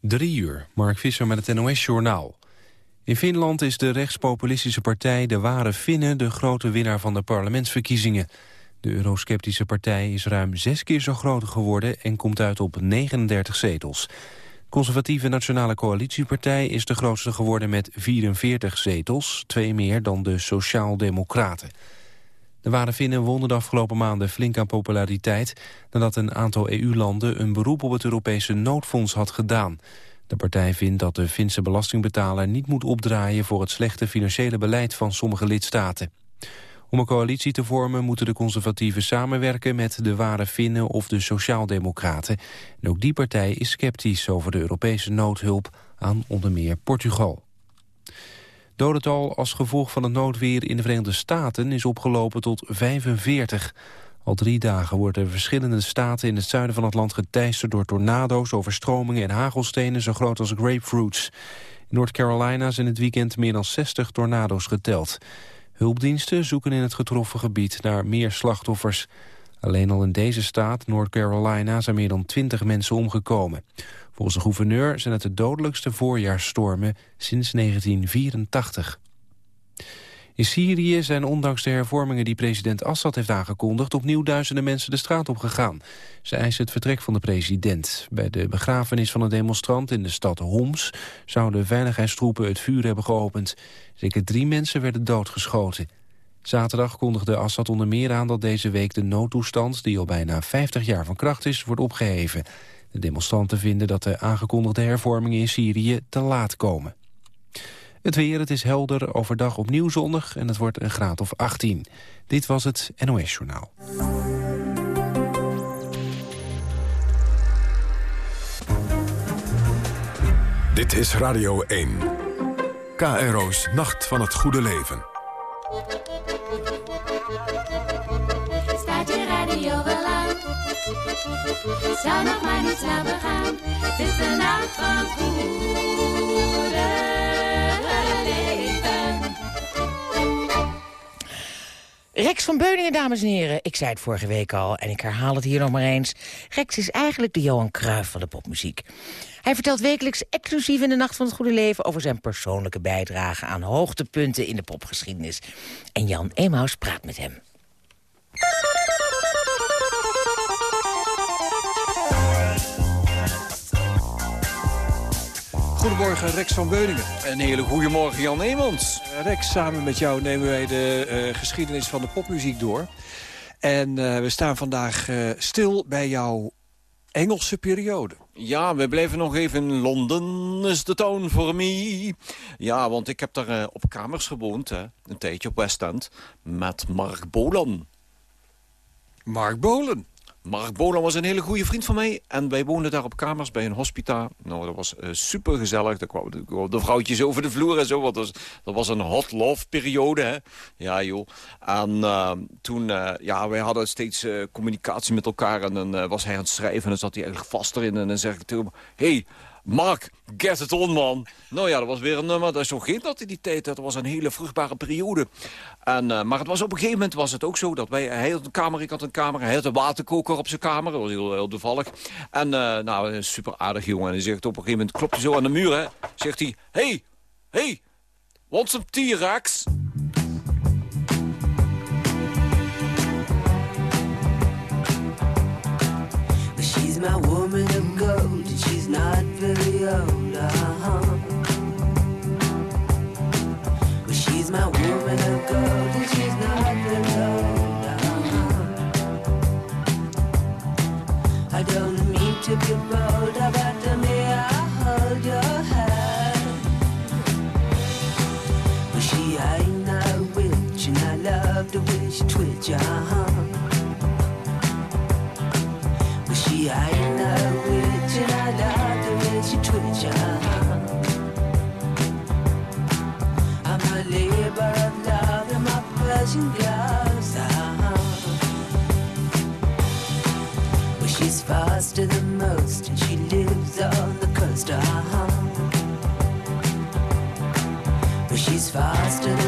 Drie uur, Mark Visser met het NOS-journaal. In Finland is de rechtspopulistische partij De Ware Finnen... de grote winnaar van de parlementsverkiezingen. De eurosceptische partij is ruim zes keer zo groot geworden... en komt uit op 39 zetels. Conservatieve Nationale Coalitiepartij is de grootste geworden met 44 zetels... twee meer dan de Sociaal-Democraten. De ware Finnen wonnen de afgelopen maanden flink aan populariteit... nadat een aantal EU-landen een beroep op het Europese noodfonds had gedaan. De partij vindt dat de Finse belastingbetaler niet moet opdraaien... voor het slechte financiële beleid van sommige lidstaten. Om een coalitie te vormen moeten de conservatieven samenwerken... met de ware Finnen of de Sociaaldemocraten. En ook die partij is sceptisch over de Europese noodhulp aan onder meer Portugal. Dodental als gevolg van het noodweer in de Verenigde Staten is opgelopen tot 45. Al drie dagen worden verschillende staten in het zuiden van het land geteisterd door tornado's, overstromingen en hagelstenen zo groot als grapefruits. In North Carolina zijn het weekend meer dan 60 tornado's geteld. Hulpdiensten zoeken in het getroffen gebied naar meer slachtoffers. Alleen al in deze staat, North Carolina, zijn meer dan 20 mensen omgekomen. Volgens de gouverneur zijn het de dodelijkste voorjaarsstormen sinds 1984. In Syrië zijn ondanks de hervormingen die president Assad heeft aangekondigd... opnieuw duizenden mensen de straat op gegaan. Ze eisen het vertrek van de president. Bij de begrafenis van een demonstrant in de stad Homs... zouden veiligheidstroepen het vuur hebben geopend. Zeker drie mensen werden doodgeschoten. Zaterdag kondigde Assad onder meer aan dat deze week de noodtoestand... die al bijna 50 jaar van kracht is, wordt opgeheven. De demonstranten vinden dat de aangekondigde hervormingen in Syrië te laat komen. Het weer, het is helder, overdag opnieuw zonnig en het wordt een graad of 18. Dit was het NOS Journaal. Dit is Radio 1. KRO's Nacht van het Goede Leven. Zou nog maar niet slapen gaan. Het is de nacht van goede leven. Rex van Beuningen, dames en heren. Ik zei het vorige week al en ik herhaal het hier nog maar eens. Rex is eigenlijk de Johan Cruijff van de popmuziek. Hij vertelt wekelijks exclusief in de Nacht van het Goede Leven... over zijn persoonlijke bijdrage aan hoogtepunten in de popgeschiedenis. En Jan Emaus praat met hem. Goedemorgen Rex van Beuningen. Een hele goede morgen Jan Eemans. Uh, Rex, samen met jou nemen wij de uh, geschiedenis van de popmuziek door. En uh, we staan vandaag stil bij jouw Engelse periode. Ja, we blijven nog even in Londen, is de town for me. Ja, want ik heb daar op kamers gewoond, hè, een tijdje op West End, met Mark Bolan. Mark Bolan? Mark Bolan was een hele goede vriend van mij. En wij woonden daar op kamers bij een hospita. Nou, dat was uh, super gezellig. Daar kwamen de, vrouwtjes over de vloer en zo. Want dat was, was een hot love periode. Ja, joh. En uh, toen, uh, ja, wij hadden steeds communicatie met elkaar. En dan was hij aan het schrijven. En dan zat hij eigenlijk vast erin. En dan zeg ik tegen hem... Hey, Mark, get it on, man. Nou ja, dat was weer een nummer. Dat is zo geen dat in die tijd. Dat was een hele vruchtbare periode. En, uh, maar het was op een gegeven moment was het ook zo... dat wij, hij had een kamer, ik had een kamer. Hij had een waterkoker op zijn kamer. Dat was heel, heel toevallig. En nou, een super aardig jongen. En hij zegt op een gegeven moment, klopt hij zo aan de muur, hè. Zegt hij, hey, hey, want some T-Rex? Uh-huh. She ain't no witch and I love the way she twitch. I'm a labor of love in my Persian gloves. Well, she's faster than most and she lives on the coast uh-huh. Well, she's faster than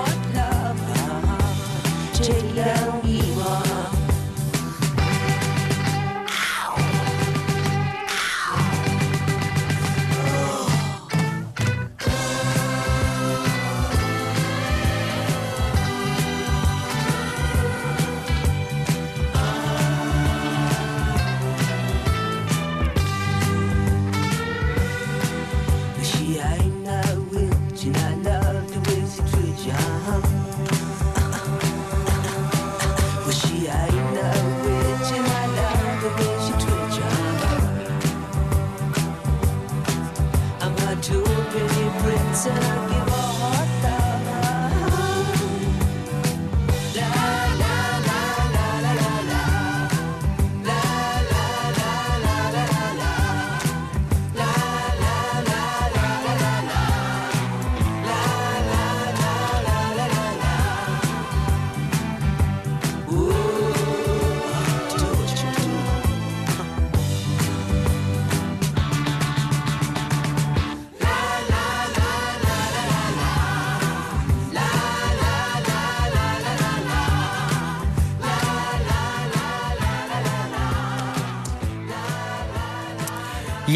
deserve you.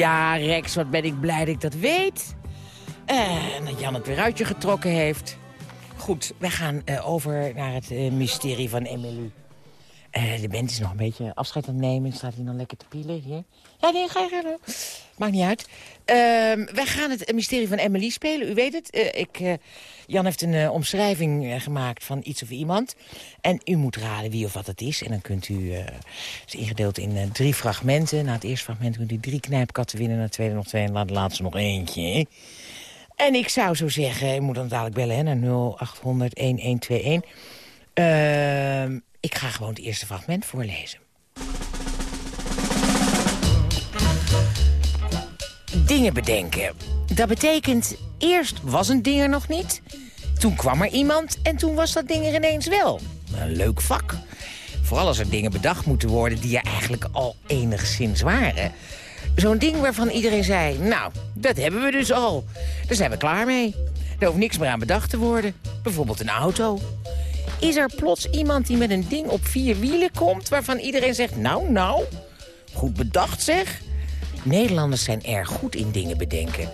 Ja, Rex, wat ben ik blij dat ik dat weet. En dat Jan het weer uit je getrokken heeft. Goed, we gaan eh, over naar het eh, mysterie van Emily. Eh, de band is nog een beetje afscheid aan het nemen. Staat hij nog lekker te pielen hier? Ja, nee, ga je gaan. Maakt niet uit. Ehm, wij gaan het mysterie van Emily spelen. U weet het. ik, Jan heeft een eh, omschrijving eh, gemaakt van iets of iemand. En u moet raden wie of wat het is. En dan kunt u... eh, het is ingedeeld in eh, drie fragmenten. Na het eerste fragment kunt u drie knijpkatten winnen. Na het tweede nog twee en na de laatste nog eentje. En ik zou zo zeggen... U moet dan dadelijk bellen hè, naar 0800-1121. Ehm, ik ga gewoon het eerste fragment voorlezen. Dingen bedenken. Dat betekent, eerst was een ding er nog niet. Toen kwam er iemand en toen was dat ding er ineens wel. Een leuk vak. Vooral als er dingen bedacht moeten worden die er eigenlijk al enigszins waren. Zo'n ding waarvan iedereen zei, nou, dat hebben we dus al. Daar zijn we klaar mee. Er hoeft niks meer aan bedacht te worden. Bijvoorbeeld een auto. Is er plots iemand die met een ding op vier wielen komt... waarvan iedereen zegt, nou, nou, goed bedacht zeg. Nederlanders zijn erg goed in dingen bedenken.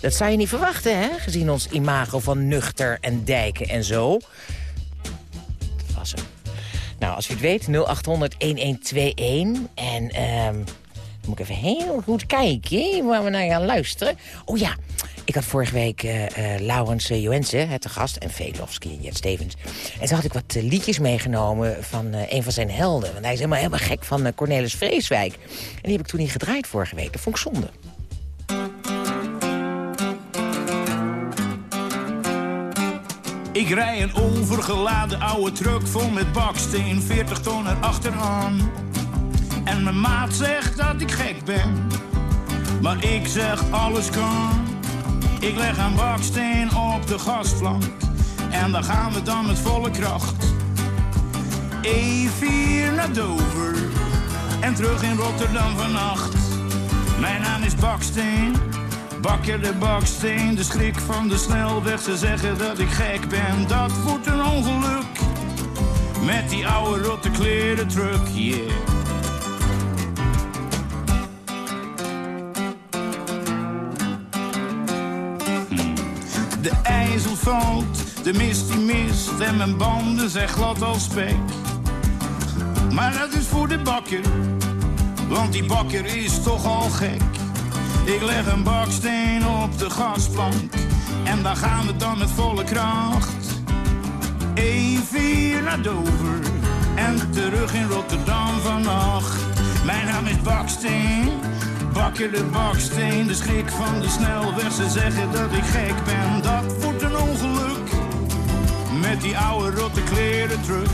Dat zou je niet verwachten, hè? Gezien ons imago van nuchter en dijken en zo. Dat was hem. Nou, als u het weet, 0800-1121. En ehm, dan moet ik even heel goed kijken waar we naar gaan luisteren. Oh ja, ik had vorige week eh eh Laurens uh, Joensen, te gast, en Velofsky en Jet Stevens. En toen had ik wat eh, liedjes meegenomen van eh, een van zijn helden. Want hij is helemaal, helemaal gek van eh, Cornelis Vreeswijk. En die heb ik toen niet gedraaid vorige week. Dat vond ik zonde. Ik rij een overgeladen oude truck vol met baksteen, 40 ton erachteraan. En mijn maat zegt dat ik gek ben, maar ik zeg alles kan. Ik leg een baksteen op de gasflank en dan gaan we dan met volle kracht. E4 naar Dover en terug in Rotterdam vannacht. Mijn naam is Baksteen, bakker de baksteen, de schrik van de snelweg. Ze zeggen dat ik gek ben, dat wordt een ongeluk. Met die oude rotte kleren truck, yeah. De ijzel valt, de mist die mist en mijn banden zijn glad als spek. Maar dat is voor de bakker, want die bakker is toch al gek. Ik leg een baksteen op de gasplank en daar gaan we dan met volle kracht. E4 naar Dover en terug in Rotterdam vannacht. Mijn naam is Baksteen, bakker de baksteen, de schrik van de snelweg. Ze zeggen dat ik gek ben, dat wordt een ongeluk. Met die oude rotte kleren truck.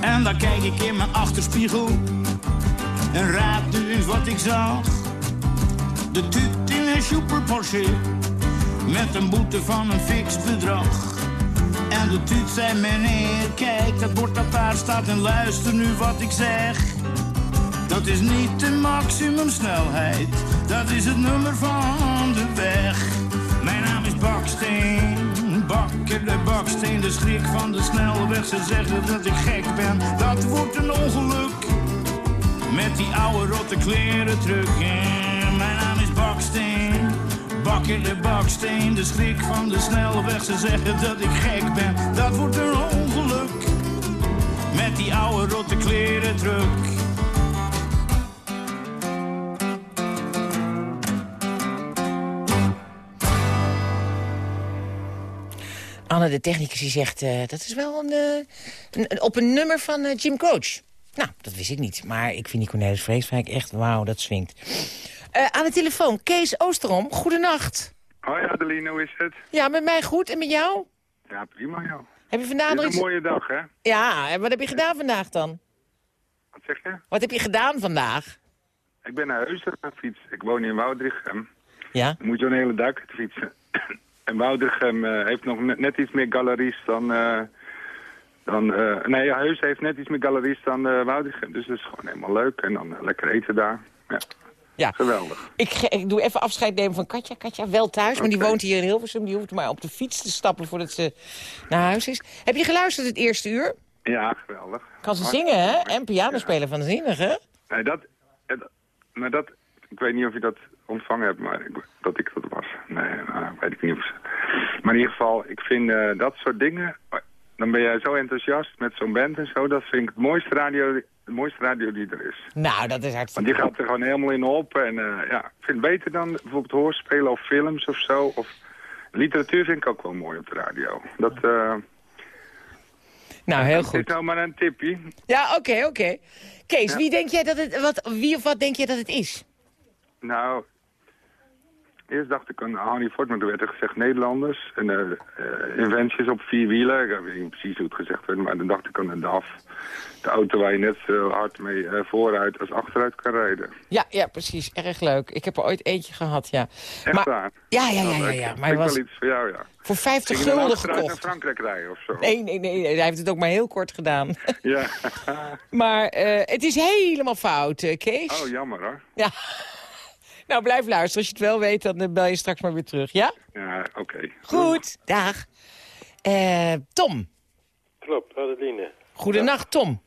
En dan kijk ik in mijn achterspiegel en raad nu eens wat ik zag. De tuut in een super Porsche met een boete van een fix bedrag. De tuut zei meneer, kijk dat bord dat daar staat en luister nu wat ik zeg. Dat is niet de maximumsnelheid, dat is het nummer van de weg. Mijn naam is Baksteen, bakker de baksteen, de schrik van de snelweg. Ze zeggen dat ik gek ben, dat wordt een ongeluk. Met die oude rotte kleren. En mijn naam is Baksteen, bakker de baksteen, de schrik van de snelweg. Ze zeggen dat ik gek ben, dat wordt een ongeluk. Met die oude rotte kleren terug. Anne, de technicus, die zegt... eh, dat is wel een, eh, een- op een nummer van eh, Jim Coach. Nou, dat wist ik niet. Maar ik vind die Cornelis Vreeswijk echt... Wauw, dat swingt. Eh, aan de telefoon, Kees Oosterom. Goedenacht. Hoi Adeline, hoe is het? Ja, met mij goed. En met jou? Ja, prima joh. Heb je vandaag nog iets... een mooie dag, hè? Ja, en wat heb je gedaan vandaag dan? Wat zeg je? Wat heb je gedaan vandaag? Ik ben naar Heusden gaan fietsen. Ik woon in Woudrichem. Ja? Dan moet je een hele dag te fietsen. en Woudrichem eh, heeft nog net, net iets meer galeries dan... eh, dan nee, Heusden heeft net iets meer galeries dan Woudrichem. Dus dat is gewoon helemaal leuk. En dan lekker eten daar. Ja. Ja. Geweldig. Ik, doe even afscheid nemen van Katja. Katja, wel thuis, maar die woont hier in Hilversum. Die hoeft maar op de fiets te stappen voordat ze naar huis is. Heb je geluisterd het eerste uur? Ja, geweldig. Kan ze zingen, hè? En piano spelen van zinnig, hè? Nee, dat, dat- maar dat, ik weet niet of je dat ontvangen hebt, maar ik, dat ik dat was. Nee, nou, weet ik niet. Of, maar in ieder geval, ik vind eh, dat soort dingen, dan ben jij zo enthousiast met zo'n band en zo. Dat vind ik het mooiste radio, de mooiste radio die er is. Nou, dat is Want hartstikke die gaat er gewoon helemaal in op. En eh, ja, ik vind het beter dan bijvoorbeeld hoorspelen of films of zo. Of literatuur vind ik ook wel mooi op de radio. Dat, eh Nou, heel Het is goed. nou maar een tipje. Ja, oké, oké. Kees, wie denk jij dat het, wat, wie of wat denk je dat het is? Nou, eerst dacht ik aan Harry Ford, maar toen werd er gezegd Nederlanders. En eh, inventies op vier wielen. Ik weet niet precies hoe het gezegd werd, maar dan dacht ik aan de DAF. De auto waar je net zo hard mee eh, vooruit als achteruit kan rijden. Ja, ja, precies. Erg leuk. Ik heb er ooit eentje gehad, ja. Echt maar, waar? Ja, ja, ja, Nou, ja, ja. Maar ik was wel iets voor jou, ja. voor 50 Ging je dan gulden achteruit naar gekocht. Frankrijk rijden of zo? Nee, nee, nee, nee, hij heeft het ook maar heel kort gedaan. Ja. maar het is helemaal fout, Kees. Oh, jammer hoor. Ja. Nou, blijf luisteren. Als je het wel weet, dan eh, bel je straks maar weer terug, ja? Ja, oké. Goed, dag. Eh, Tom. Klopt, Adeline. Goedenacht, Tom.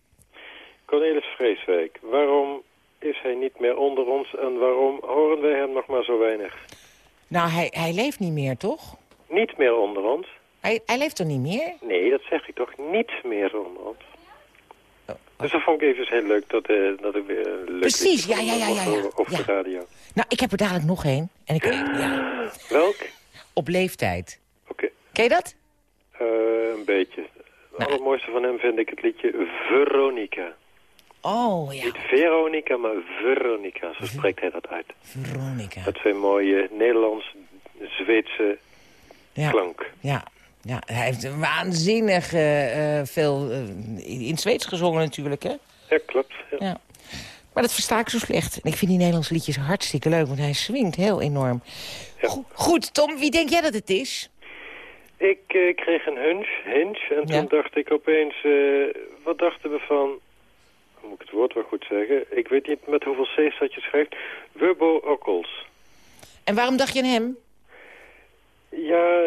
Cornelis Vreeswijk. Waarom is hij niet meer onder ons en waarom horen wij hem nog maar zo weinig? Nou, hij, hij leeft niet meer, toch? Niet meer onder ons? Hij, hij leeft toch niet meer? Nee, dat zeg ik toch niet meer onder ons? Dus dat vond ik even heel leuk dat, eh, dat ik weer leuk Precies, ja, ja, ja, ja, ja. Over, de radio. Nou, ik heb er dadelijk nog één. En ik, ja, Welk? op leeftijd. Oké, Ken je dat? eh, een beetje. Het Nou. allermooiste van hem vind ik het liedje Veronica. Oh, ja. Niet Veronica, maar Veronica. Zo spreekt hij dat uit. Veronica. Met zijn mooie Nederlands-Zweedse Ja, klank. ja. Ja, hij heeft een waanzinnig eh, eh, veel eh, in het Zweeds gezongen natuurlijk, hè? Ja, klopt. Ja. Ja. Maar dat versta ik zo slecht. En ik vind die Nederlandse liedjes hartstikke leuk, want hij swingt heel enorm. Ja. Go- goed, Tom, wie denk jij dat het is? Ik kreeg een hunch, hinge en Ja. toen dacht ik opeens, wat dachten we van, hoe moet ik het woord wel goed zeggen, ik weet niet met hoeveel C's dat je schrijft, Wubbo Okkels. En waarom dacht je aan hem? Ja,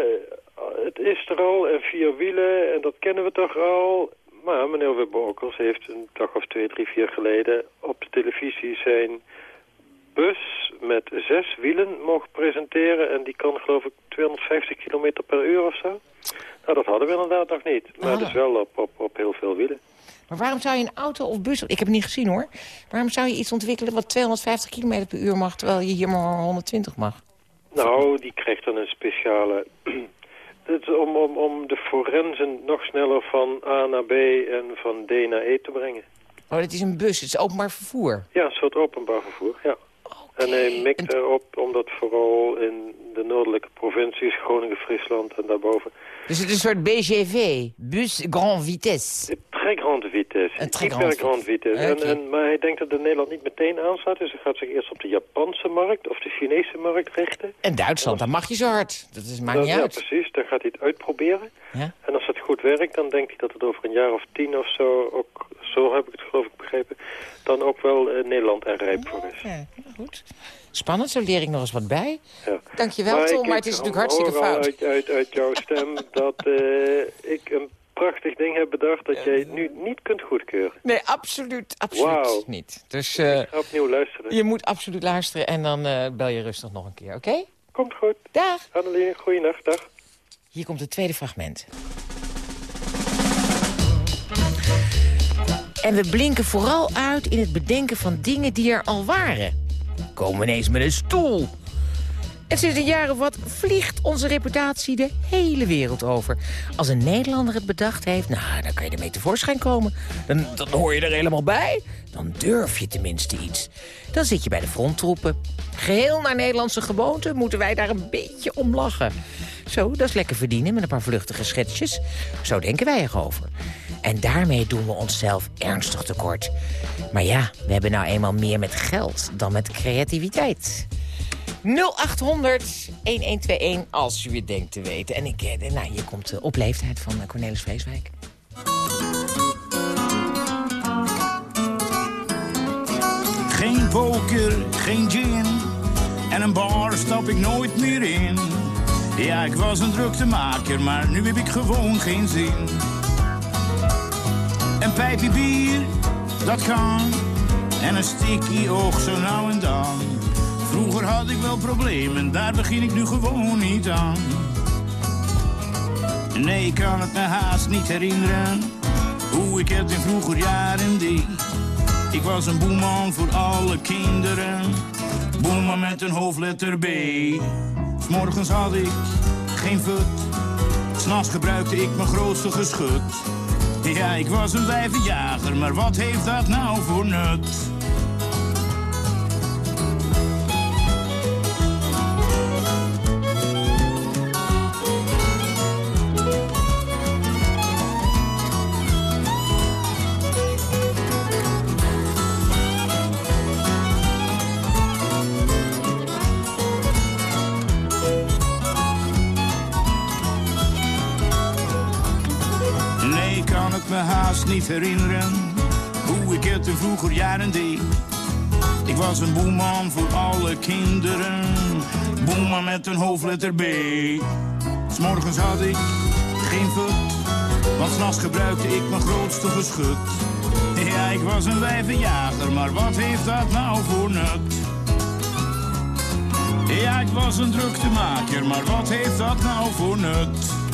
het is er al en vier wielen en dat kennen we toch al. Maar meneer Wubbo Okkels heeft een dag of twee, drie, vier geleden op de televisie zijn bus met zes wielen mogen presenteren. En die kan geloof ik 250 kilometer per uur of zo. Nou, dat hadden we inderdaad nog niet. Maar Ah. het is wel op, op, op heel veel wielen. Maar waarom zou je een auto of bus... Ik heb het niet gezien, hoor. Waarom zou je iets ontwikkelen wat 250 km per uur mag... terwijl je hier maar 120 mag? Nou, die krijgt dan een speciale... Het is om, om, om de forensen nog sneller van A naar B en van D naar E te brengen. Oh, dit is een bus. Het is openbaar vervoer. Ja, een soort openbaar vervoer, ja. En hij mikt erop omdat vooral in de noordelijke provincies, Groningen, Friesland en daarboven... Dus het is een soort BGV. Bus Grand Vitesse. Een très grande vitesse. Een très grande grande vitesse. Oké. En, en, maar hij denkt dat in Nederland niet meteen aanslaat. Dus hij gaat zich eerst op de Japanse markt of de Chinese markt richten. En Duitsland, dan mag je zo hard. Dat is, maakt niet ja, uit. precies. Dan gaat hij het uitproberen. Ja? En als het goed werkt, dan denkt hij dat het over een jaar of tien of zo, ook, zo heb ik het geloof ik begrepen, dan ook wel eh, Nederland er rijp voor is. Ja, goed. Spannend, zo leer ik nog eens wat bij. Ja. Dankjewel, Tom, ik- maar het is natuurlijk hartstikke fout. Uit, uit, uit jouw stem dat eh, ik een prachtig ding heb bedacht dat jij nu niet kunt goedkeuren. Nee, absoluut, absoluut niet. Dus eh, Ik ga opnieuw luisteren. je moet absoluut luisteren en dan eh, bel je rustig nog een keer, oké? Komt goed. Dag. Annelie, goeienacht. Dag. Hier komt het tweede fragment. En we blinken vooral uit in het bedenken van dingen die er al waren. We ineens met een stoel. En sinds een jaar of wat vliegt onze reputatie de hele wereld over. Als een Nederlander het bedacht heeft, nou, dan kan je ermee tevoorschijn komen. Dan, dan hoor je er helemaal bij. Dan durf je tenminste iets. Dan zit je bij de fronttroepen. Geheel naar Nederlandse gewoonte moeten wij daar een beetje om lachen. Zo, dat is lekker verdienen met een paar vluchtige schetsjes. Zo denken wij erover. En daarmee doen we onszelf ernstig tekort. Maar ja, we hebben nou eenmaal meer met geld dan met creativiteit. 0800 1121 als u het denkt te weten. En ik, eh, nou, hier komt de op leeftijd van eh, Cornelis Vreeswijk. Geen poker, geen gin, een bar stap ik nooit meer in. Ja, ik was een druktemaker, maar nu heb ik gewoon geen zin. Een pijpje bier, dat kan. En een stikkie oog zo nou en dan. Vroeger had ik wel problemen, daar begin ik nu gewoon niet aan. Nee, ik kan het me haast niet herinneren. Hoe ik het in vroeger jaren deed. Ik was een boeman voor alle kinderen. Boeman met een hoofdletter B. S morgens had ik geen fut. S'nachts gebruikte ik mijn grootste geschut. Ja, ik was een wijvenjager, maar wat heeft dat nou voor nut? Herinneren hoe ik het in vroeger jaren deed. Ik was een boeman voor alle kinderen, boeman met een hoofdletter B. S'morgens had ik geen fut, want s'nachts gebruikte ik mijn grootste geschut. Ja, ik was een wijvenjager, maar wat heeft dat nou voor nut? Ja, ik was een druktemaker, maar wat heeft dat nou voor nut?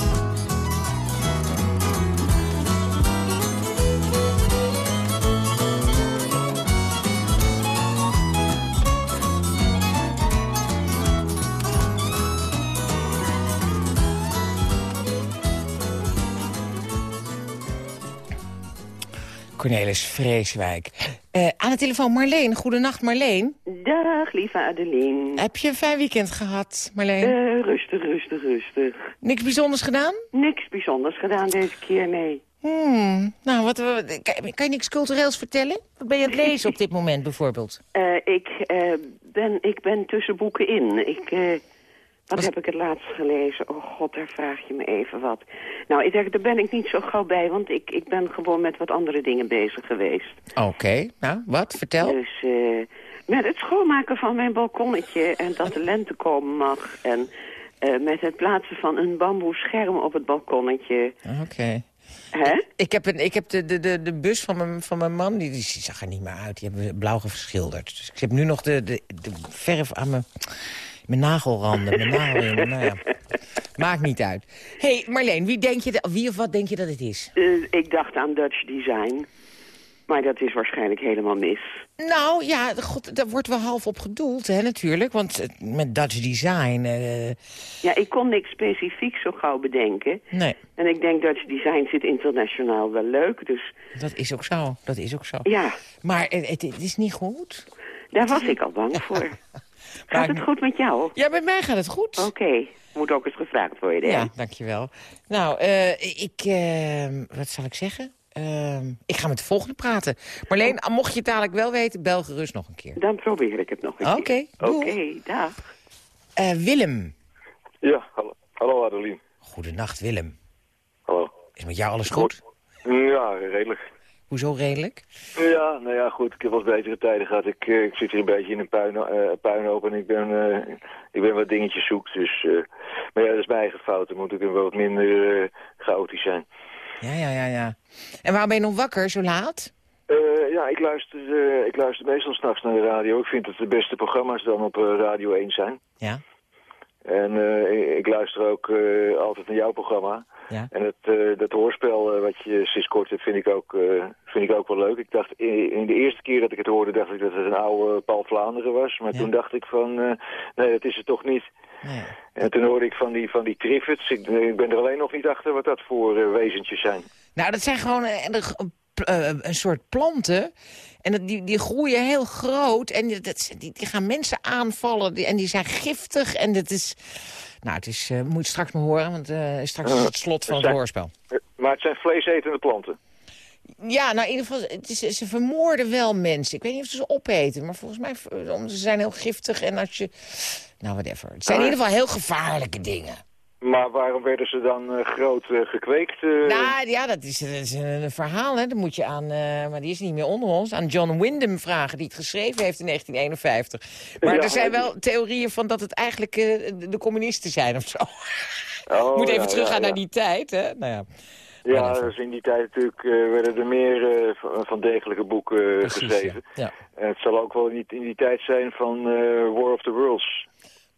Cornelis Vreeswijk. Eh, aan de telefoon Marleen. Goedenacht Marleen. Dag, lieve Adeline. Heb je een fijn weekend gehad, Marleen? Eh, rustig, rustig, rustig. Niks bijzonders gedaan? Niks bijzonders gedaan deze keer, nee. Hmm, nou, wat, kan, kan je niks cultureels vertellen? Wat ben je aan het lezen op dit moment bijvoorbeeld? Eh, ik, ben, ik ben tussen boeken in. Ik, wat heb ik het laatst gelezen? Oh god, daar vraag je me even wat. Nou, ik daar ben ik niet zo gauw bij, want ik, ik ben gewoon met wat andere dingen bezig geweest. Oké, nou, wat? Vertel. Dus eh, met het schoonmaken van mijn balkonnetje en dat de lente komen mag. En eh, met het plaatsen van een bamboe scherm op het balkonnetje. Oké. Hè? Ik heb, een, ik heb de, de, de, de bus van mijn, van mijn man, die, die zag er niet meer uit. Die hebben we blauw geschilderd. Dus ik heb nu nog de, de, de verf aan mijn, mijn nagelranden, mijn nagelringen. Nou ja, maakt niet uit. hey, Marleen, wie, denk je, wie of wat denk je dat het is? Eh, ik dacht aan Dutch Design. Maar dat is waarschijnlijk helemaal mis. Nou, ja, god, daar wordt wel half op gedoeld, hè, natuurlijk. Want eh, met Dutch Design... eh, Ja, ik kon niks specifiek zo gauw bedenken. nee, En ik denk Dutch Design zit internationaal wel leuk. Dus dat is ook zo. Dat is ook zo. ja, Maar het, het is niet goed. daar was ik al bang voor. Gaat het goed met jou? Ja, bij mij gaat het goed. Oké, moet ook eens gevraagd worden, hè? Ja, dankjewel. Nou, eh, ik... eh, wat zal ik zeggen? Ehm, ik ga met de volgende praten. Marleen, mocht je het dadelijk wel weten, bel gerust nog een keer. Dan probeer ik het nog een Oké, keer. doei. Oké, dag. Eh, Willem. Ja, hallo, hallo Adeline. Goedenacht, Willem. Hallo. Is met jou alles goed? Ja, redelijk. Hoezo redelijk? Ja, nou ja, goed. Ik heb wel eens betere tijden gehad. Ik, eh, ik zit hier een beetje in een puin, eh, puinhoop en ik ben, eh, ik ben wat dingetjes zoek. Dus, maar ja, dat is mijn eigen fout. Dan moet ik wel wat minder eh, chaotisch zijn. Ja, ja, ja, ja. En waarom ben je nog wakker, zo laat? Ja, ik luister, ik luister meestal s'nachts naar de radio. Ik vind dat de beste programma's dan op Radio 1 zijn. Ja. En eh, ik- luister ook eh, altijd naar jouw programma. Ja. En het, eh, dat hoorspel wat je sinds kort hebt, vind ik, ook, vind ik ook wel leuk. Ik dacht, in, in de eerste keer dat ik het hoorde, dacht ik dat het een oude Paul Vlaanderen was. Maar Ja. toen dacht ik van, nee, dat is het toch niet. Nee. En toen hoorde ik van die, van die triffids. Ik, ik ben er alleen nog niet achter wat dat voor wezentjes zijn. Nou, dat zijn gewoon eh, een, soort planten. En dat- die, die groeien heel groot. En die- dat, die, die gaan mensen aanvallen. Die, en die zijn giftig. En dat is... Nou, het is... eh, moet je straks maar horen, want eh, straks is het slot van het zijn- hoorspel. Maar het zijn vleesetende planten. Ja, nou in ieder geval, het is, ze vermoorden wel mensen. Ik weet niet of ze ze opeten, maar volgens mij ze zijn heel giftig. En als je... Nou, whatever. Het zijn in Ah. ieder geval heel gevaarlijke dingen. Maar waarom werden ze dan eh, groot eh, gekweekt? eh? Nou, ja, dat is, dat is een, een verhaal, hè. Dat moet je aan, maar die is niet meer onder ons, aan John Wyndham vragen, die het geschreven heeft in 1951. Maar Ja, er zijn wel theorieën van dat het eigenlijk de, communisten zijn of zo. Oh, moet even ja, teruggaan ja, naar die tijd, hè. Nou ja. Ja, dus in die tijd natuurlijk werden er meer van, degelijke boeken Precies, geschreven. Ja. En het zal ook wel niet in die tijd zijn van War of the Worlds.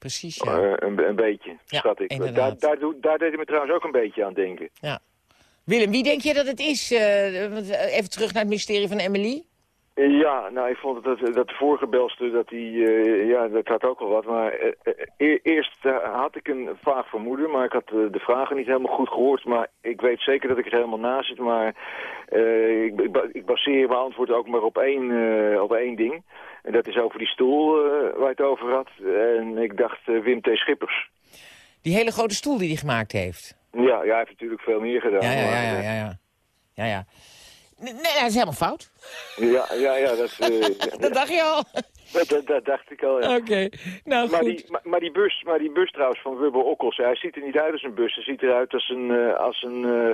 Precies, ja. Eh, een, een beetje, Ja, schat ik. Daar, inderdaad. daar, doe- daar deed hij me trouwens ook een beetje aan denken. ja. Willem, wie denk je dat het is? Eh, eh, even terug naar het mysterie van Emily. Ja, nou, ik vond het dat, dat de vorige belster, dat die, eh, ja, dat had ook wel wat. Maar eh, eh, eerst had ik een vaag vermoeden, maar ik had de vragen niet helemaal goed gehoord. Maar ik weet zeker dat ik er helemaal naast zit. Maar ik, ik, ba- ik baseer mijn antwoord ook maar op één, op één ding. En dat is over die stoel waar je het over had. En ik dacht Wim T. Schippers. Die hele grote stoel die hij gemaakt heeft. Ja, ja, hij heeft natuurlijk veel meer gedaan. Ja, ja, ja, ja. ja. ja, ja. Nee, nee, dat is helemaal fout. ja, ja, ja, dat, eh, Dat dacht je al. dat, dat, dat dacht ik al. Ja. Oké, nou Maar goed. die, maar, maar die bus, maar die bus trouwens van Wubbo Okkels, hij ziet er niet uit als een bus. Hij ziet eruit als een, eh, als een, eh,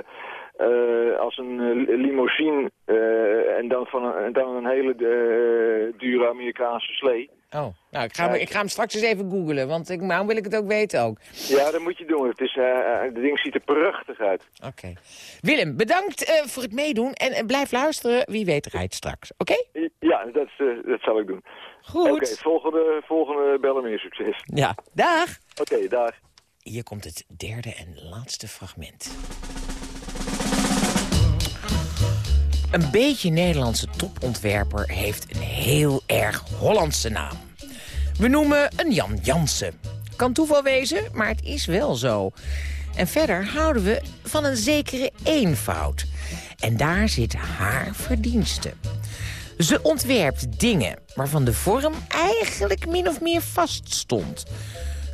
eh, als een limousine en, dan van een, en dan een hele dure Amerikaanse slee. Oh, nou, ik ga, hem, ik ga hem straks eens even googlen, want ik, nou wil ik het ook weten ook. Ja, dat moet je doen. Het is, eh, het ding ziet er prachtig uit. Oké. Willem, bedankt eh, voor het meedoen en, blijf luisteren. Wie weet rijdt straks, oké? Ja, dat, dat zal ik doen. Goed. Oké, volgende, volgende bellen meer succes. Ja, dag. Oké, dag. Hier komt het derde en laatste fragment. Een beetje Nederlandse topontwerper heeft een heel erg Hollandse naam. We noemen een Jan Jansen. Kan toeval wezen, maar het is wel zo. En verder houden we van een zekere eenvoud. En daar zit haar verdienste. Ze ontwerpt dingen waarvan de vorm eigenlijk min of meer vaststond.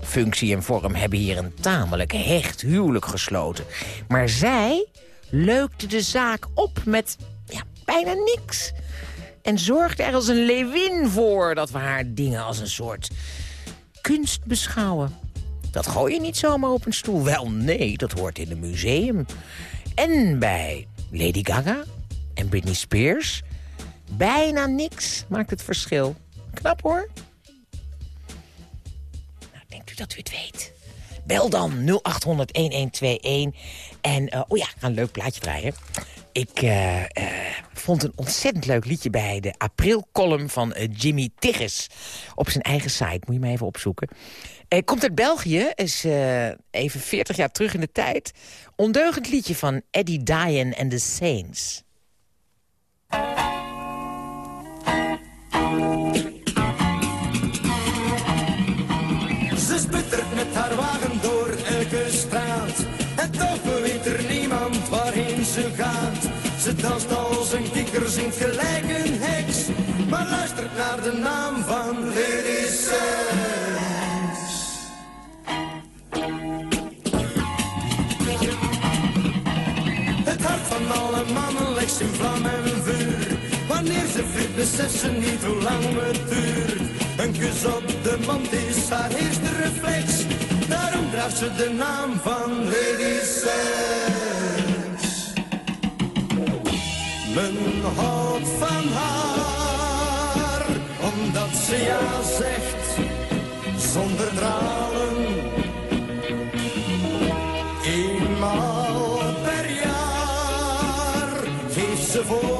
Functie en vorm hebben hier een tamelijk hecht huwelijk gesloten. Maar zij leukte de zaak op met bijna niks. En zorgde er als een leeuwin voor dat we haar dingen als een soort kunst beschouwen. Dat gooi je niet zomaar op een stoel. Wel, nee, dat hoort in een museum. En bij Lady Gaga en Britney Spears... bijna niks maakt het verschil. Knap hoor. Nou, denkt u dat u het weet? Bel dan 0800-1121. En, eh, oh ja, ik ga een leuk plaatje draaien. Ik eh, eh, vond een ontzettend leuk liedje bij de aprilcolumn van eh, Jimmy Tigges. Op zijn eigen site, moet je maar even opzoeken. Komt uit België, is even 40 jaar terug in de tijd. Ondeugend liedje van Eddie Diane and the Saints. Ze danst als een kikker, zingt gelijk een heks. Maar luistert naar de naam van Lady Sands. Het hart van alle mannen ligt in vlam en vuur. Wanneer ze vindt, beseft ze niet hoe lang het duurt. Een kus op de mond is haar eerste reflex. Daarom draagt ze de naam van Lady Sands. Men houdt van haar, omdat ze ja zegt, zonder dralen. Eenmaal per jaar geeft ze voorrang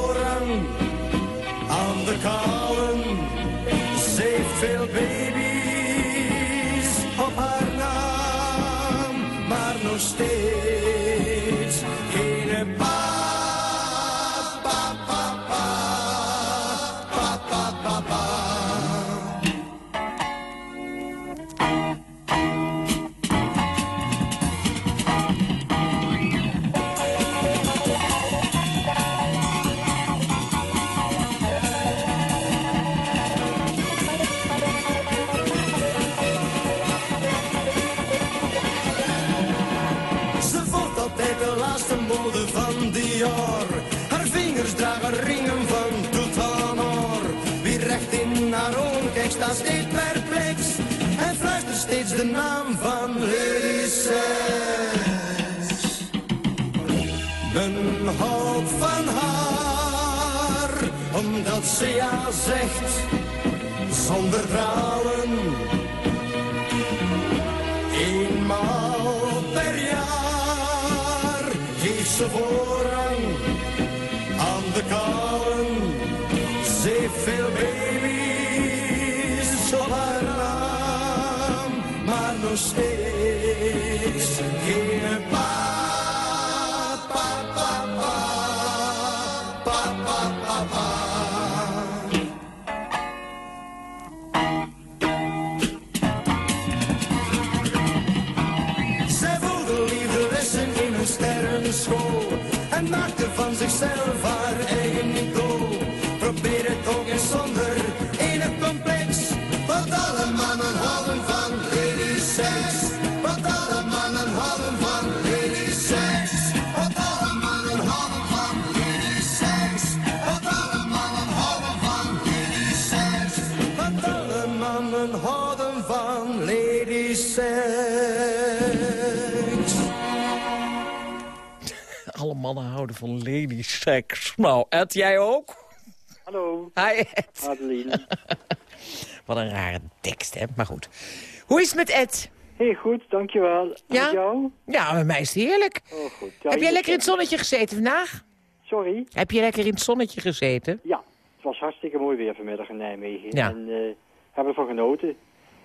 ze ja zegt, zonder dralen. Eenmaal per jaar geeft ze voorrang mannen houden van lady sex. Nou, Ed, jij ook? Hallo. Hi, Ed. Adeline. Wat een rare tekst, hè? Maar goed. Hoe is het met Ed? Heel goed, dankjewel. En Ja? Met jou? Ja, met mij is het heerlijk. Oh, goed. Ja, Heb jij lekker in het zonnetje gezeten vandaag? Sorry? Heb je lekker in het zonnetje gezeten? Ja, het was hartstikke mooi weer vanmiddag in Nijmegen. Ja. En eh hebben ervan genoten.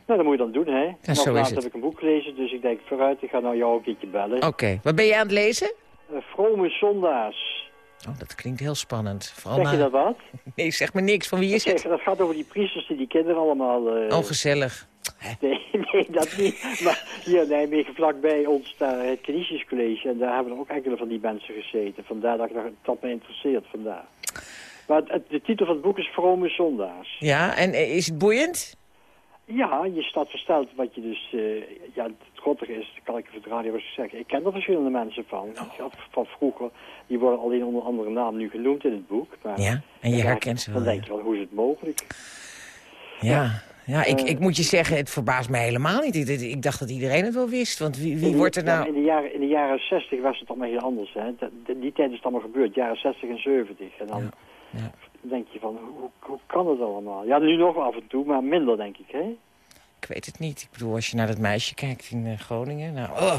Nou, dat moet je dan doen, hè. En zo is het. heb ik een boek gelezen, dus ik denk vooruit, ik ga nou jou een keertje bellen. Oké, wat ben je aan het lezen? Eh, vrome zondaars. Oh, dat klinkt heel spannend. Vooral Zeg je dat wat? Nee, zeg maar niks. Van wie is Dat, het? zeg- dat gaat over die priesters die die kinderen allemaal... eh, Oh, gezellig. Nee, nee, dat niet. Maar hier in Nijmegen vlakbij ons daar het Canisius College. En daar hebben er ook enkele van die mensen gezeten. Vandaar dat ik dat, me interesseert vandaar. Maar het- de titel van het boek is Vrome Zondaars. Ja, en eh, is het boeiend? Ja, je staat versteld wat je dus... eh, ja, het grottige is, kan ik het radio eens zeggen. Ik ken er verschillende mensen van. Oh. Van vroeger. Die worden alleen onder andere naam nu genoemd in het boek. Maar Ja, en je herkent ze wel, Dan denk je wel, hoe is het mogelijk? Ja, ja ik, Eh. ik moet je zeggen, het verbaast mij helemaal niet. Ik, ik dacht dat iedereen het wel wist. Want wie, wie wordt er nou... in, de jaren, in de jaren 60 was het allemaal heel anders. Hè? Die tijd is het allemaal gebeurd, jaren 60 en 70. En dan ja. Denk je van, hoe, hoe kan het allemaal? Ja, nu nog af en toe, maar minder denk ik. Hè? Ik weet het niet. Ik bedoel, als je naar dat meisje kijkt in eh, Groningen... Nou, oh,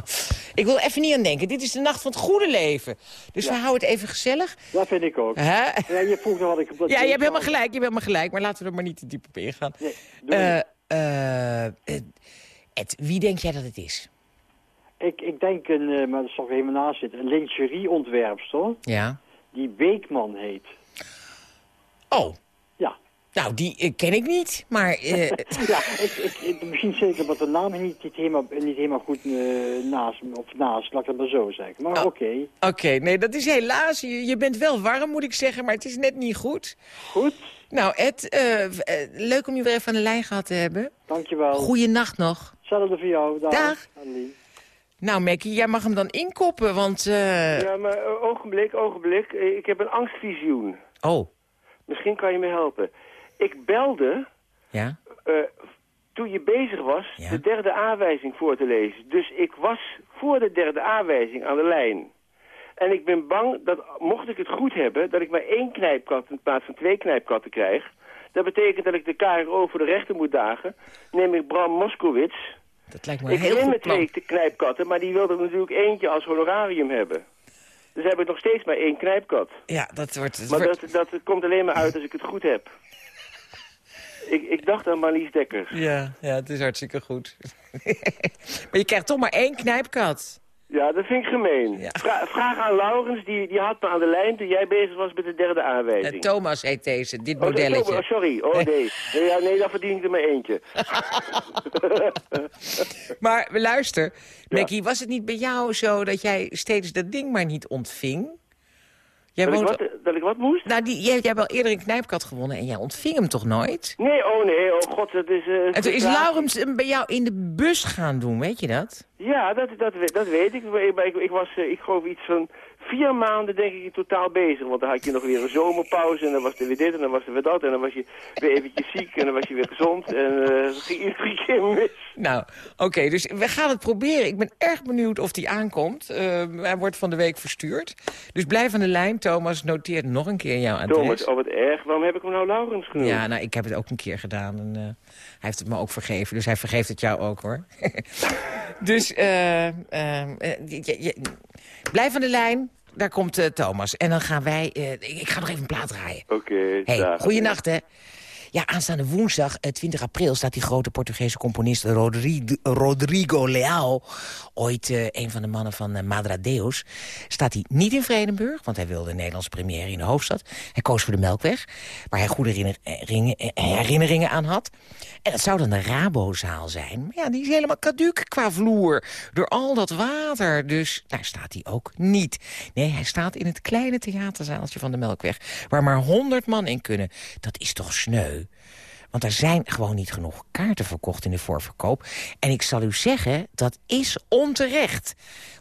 ik wil even niet aan denken. Dit is de nacht van het goede leven. Dus we houden het even gezellig. Dat vind ik ook. Ja, je vroeg nog wat ik... Ja, je hebt helemaal gelijk. Je hebt helemaal gelijk. Maar laten we er maar niet te diep op ingaan. Eh, eh, Ed, wie denk jij dat het is? Ik, ik denk, een, maar dat is toch helemaal naast zitten, een lingerieontwerpster Ja. die Beekman heet. Oh. Ja. Nou, die eh, ken ik niet, maar... eh, ja, ik, ik, ik- misschien zeker wat de naam niet, niet, helemaal, niet helemaal goed eh, naast, of naast, laat ik het maar zo zeggen. Maar Oh. oké. Oké, nee, dat is helaas. Je, je bent wel warm, moet ik zeggen, maar het is net niet goed. Goed. Nou, Ed, leuk om je weer even aan de lijn gehad te hebben. Dankjewel. Goeienacht nog. Hetzelfde voor jou. Dag. Dag. Adeline. Nou, Mackie, jij mag hem dan inkoppen, want... eh, Ja, maar ogenblik, ogenblik. Ik heb een angstvisioen. Oh, Misschien kan je me helpen. Ik belde ja? eh, toen je bezig was de derde aanwijzing voor te lezen. Dus ik was voor de derde aanwijzing aan de lijn. En ik ben bang dat, mocht ik het goed hebben, dat ik maar één knijpkat in plaats van twee knijpkatten krijg. Dat betekent dat ik de KRO voor de rechter moet dagen. Neem ik Bram Moskowitz. Dat lijkt me een Ik heel goed plan. twee knijpkatten, maar die wilde er natuurlijk eentje als honorarium hebben. Dus heb ik nog steeds maar één knijpkat. Ja, dat wordt... Maar wordt- dat, dat komt alleen maar uit als ik het goed heb. Ik, ik dacht aan Marlies Dekkers. Ja, ja, het is hartstikke goed. maar je krijgt toch maar één knijpkat. Ja, dat vind ik gemeen. Vra- vraag aan Laurens, die, die had me aan de lijn toen jij bezig was met de derde aanwijzing. Thomas heet deze, dit Oh, modelletje. oh, sorry, oh nee. Nee, ja, nee, dan verdien ik er maar eentje. Maar luister, Mackie, was het niet bij jou zo dat jij steeds dat ding maar niet ontving? Jij dat, ik wat, dat ik wat moest? Nou, die, jij, jij hebt al eerder een knijpkat gewonnen en jij ontving hem toch nooit? Nee, oh nee, oh god, dat is... eh, En toen is. Laurens hem bij jou in de bus gaan doen, weet je dat? Ja, dat, dat, dat weet ik. Ik, ik, ik was, eh, ik geloof iets van vier maanden denk ik in totaal bezig. Want dan had je nog weer een zomerpauze en dan was er weer dit en dan was er weer dat. En dan was je weer eventjes ziek en dan was je weer gezond. En dat ging iedere keer mis. Nou, oké, dus we gaan het proberen. Ik ben erg benieuwd of die aankomt. Eh, hij wordt van de week verstuurd. Dus blijf aan de lijn, Thomas. Noteert nog een keer jouw adres. Thomas, oh wat erg. Waarom heb ik hem nou Laurens genoemd? Ja, nou, ik heb het ook een keer gedaan. En, eh, hij heeft het me ook vergeven, dus hij vergeeft het jou ook, hoor. dus, eh, eh, eh, je- je- blijf aan de lijn. Daar komt eh, Thomas. En dan gaan wij... eh, ik, ga nog even een plaat draaien. Oké, Hey, dag. goeienacht, hè. Ja, aanstaande woensdag, eh, 20 april, staat die grote Portugese componist Rodrigo, Rodrigo ooit eh, een van de mannen van eh, Madra Deus, staat hij niet in Vredenburg, want hij wilde Nederlandse première in de hoofdstad. Hij koos voor de Melkweg, waar hij goede herinneringen, eh, herinneringen aan had. En dat zou dan de Rabozaal zijn. Maar ja, die is helemaal caduc qua vloer, door al dat water. Dus daar staat hij ook niet. Nee, hij staat in het kleine theaterzaaltje van de Melkweg, waar maar 100 man in kunnen. Dat is toch sneu? Want er zijn gewoon niet genoeg kaarten verkocht in de voorverkoop. En ik zal u zeggen, dat is onterecht.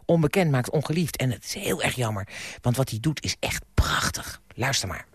Onbekend maakt ongeliefd. En het is heel erg jammer. Want wat hij doet is echt prachtig. Luister maar.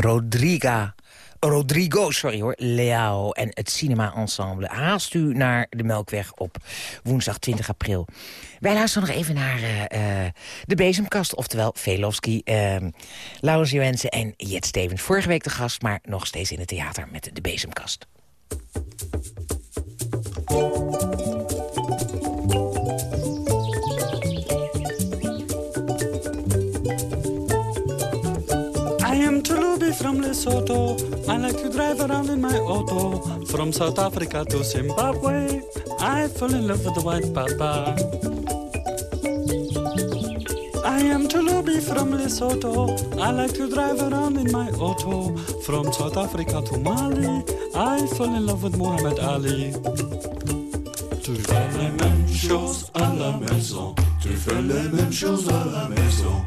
Rodriga. Rodrigo, sorry hoor, Leao en het Cinema Ensemble. Haast u naar de Melkweg op woensdag 20 april. Wij luisteren nog even naar uh, uh, de Bezemkast, oftewel Velofsky, uh, Laurens Joensen en Jet Stevens. Vorige week de gast, maar nog steeds in het theater met de Bezemkast. From Lesotho. I like to drive around in my auto. From South Africa to Zimbabwe, I fall in love with the white papa. I am Tulubi from Lesotho. I like to drive around in my auto. From South Africa to Mali, I fall in love with Muhammad Ali. Tu fais les mêmes choses à la maison. Tu fais les mêmes choses à la maison.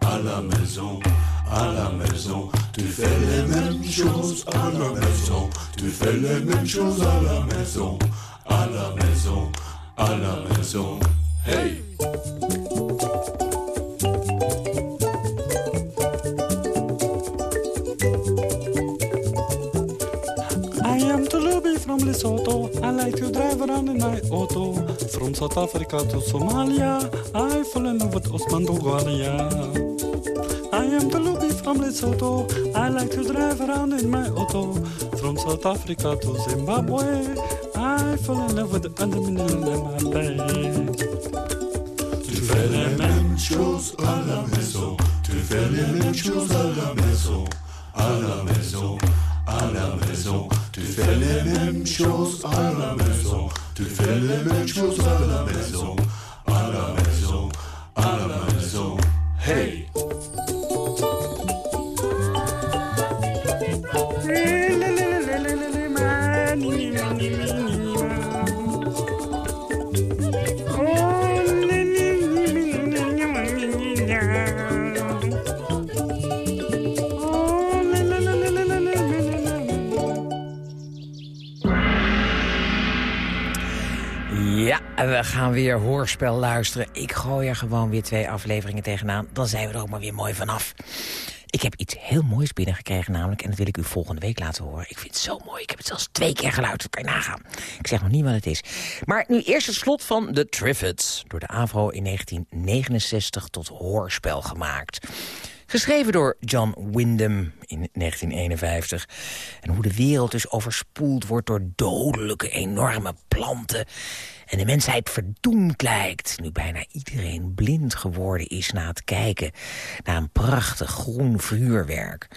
À la maison à la maison. Tu fais les mêmes choses à la maison. Tu fais les mêmes choses à la maison. À la maison, à la maison. Hey! I am Tulubi from Lesotho. I like to drive around in my auto. From South Africa to Somalia, I fall in love with Osman Dogalia. I am the from Lesotho. I like to drive around in my auto. From South Africa to Zimbabwe, I fall in love with the Andamanil and my babe. Tu fais les choses à la maison. Tu fais les choses à la maison. À la maison, à la maison. Tu fais les choses à la maison. Tu fais les choses à la maison. Gaan weer hoorspel luisteren. Ik gooi er gewoon weer twee afleveringen tegenaan. Dan zijn we er ook maar weer mooi vanaf. Ik heb iets heel moois binnengekregen namelijk... en dat wil ik u volgende week laten horen. Ik vind het zo mooi. Ik heb het zelfs twee keer geluisterd. Kan je nagaan. Ik zeg nog niet wat het is. Maar nu eerst het slot van The Triffids. Door de AVRO in 1969 tot hoorspel gemaakt. Geschreven door John Wyndham in 1951. En hoe de wereld dus overspoeld wordt door dodelijke enorme planten en de mensheid verdoemd lijkt... nu bijna iedereen blind geworden is na het kijken... naar een prachtig groen vuurwerk.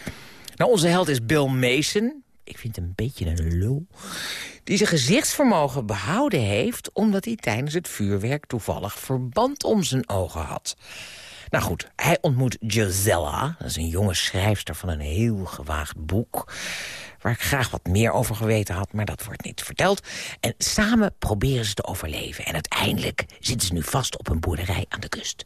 Nou, onze held is Bill Mason. Ik vind hem een beetje een lul. Die zijn gezichtsvermogen behouden heeft... omdat hij tijdens het vuurwerk toevallig verband om zijn ogen had. Nou goed, hij ontmoet Gisella. Dat is een jonge schrijfster van een heel gewaagd boek waar ik graag wat meer over geweten had, maar dat wordt niet verteld. En samen proberen ze te overleven. En uiteindelijk zitten ze nu vast op een boerderij aan de kust.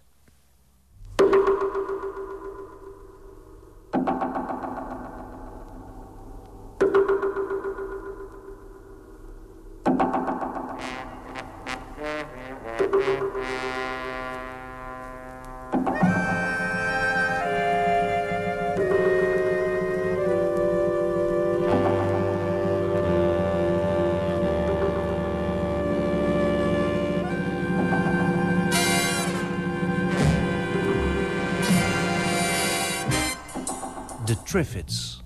Triffids.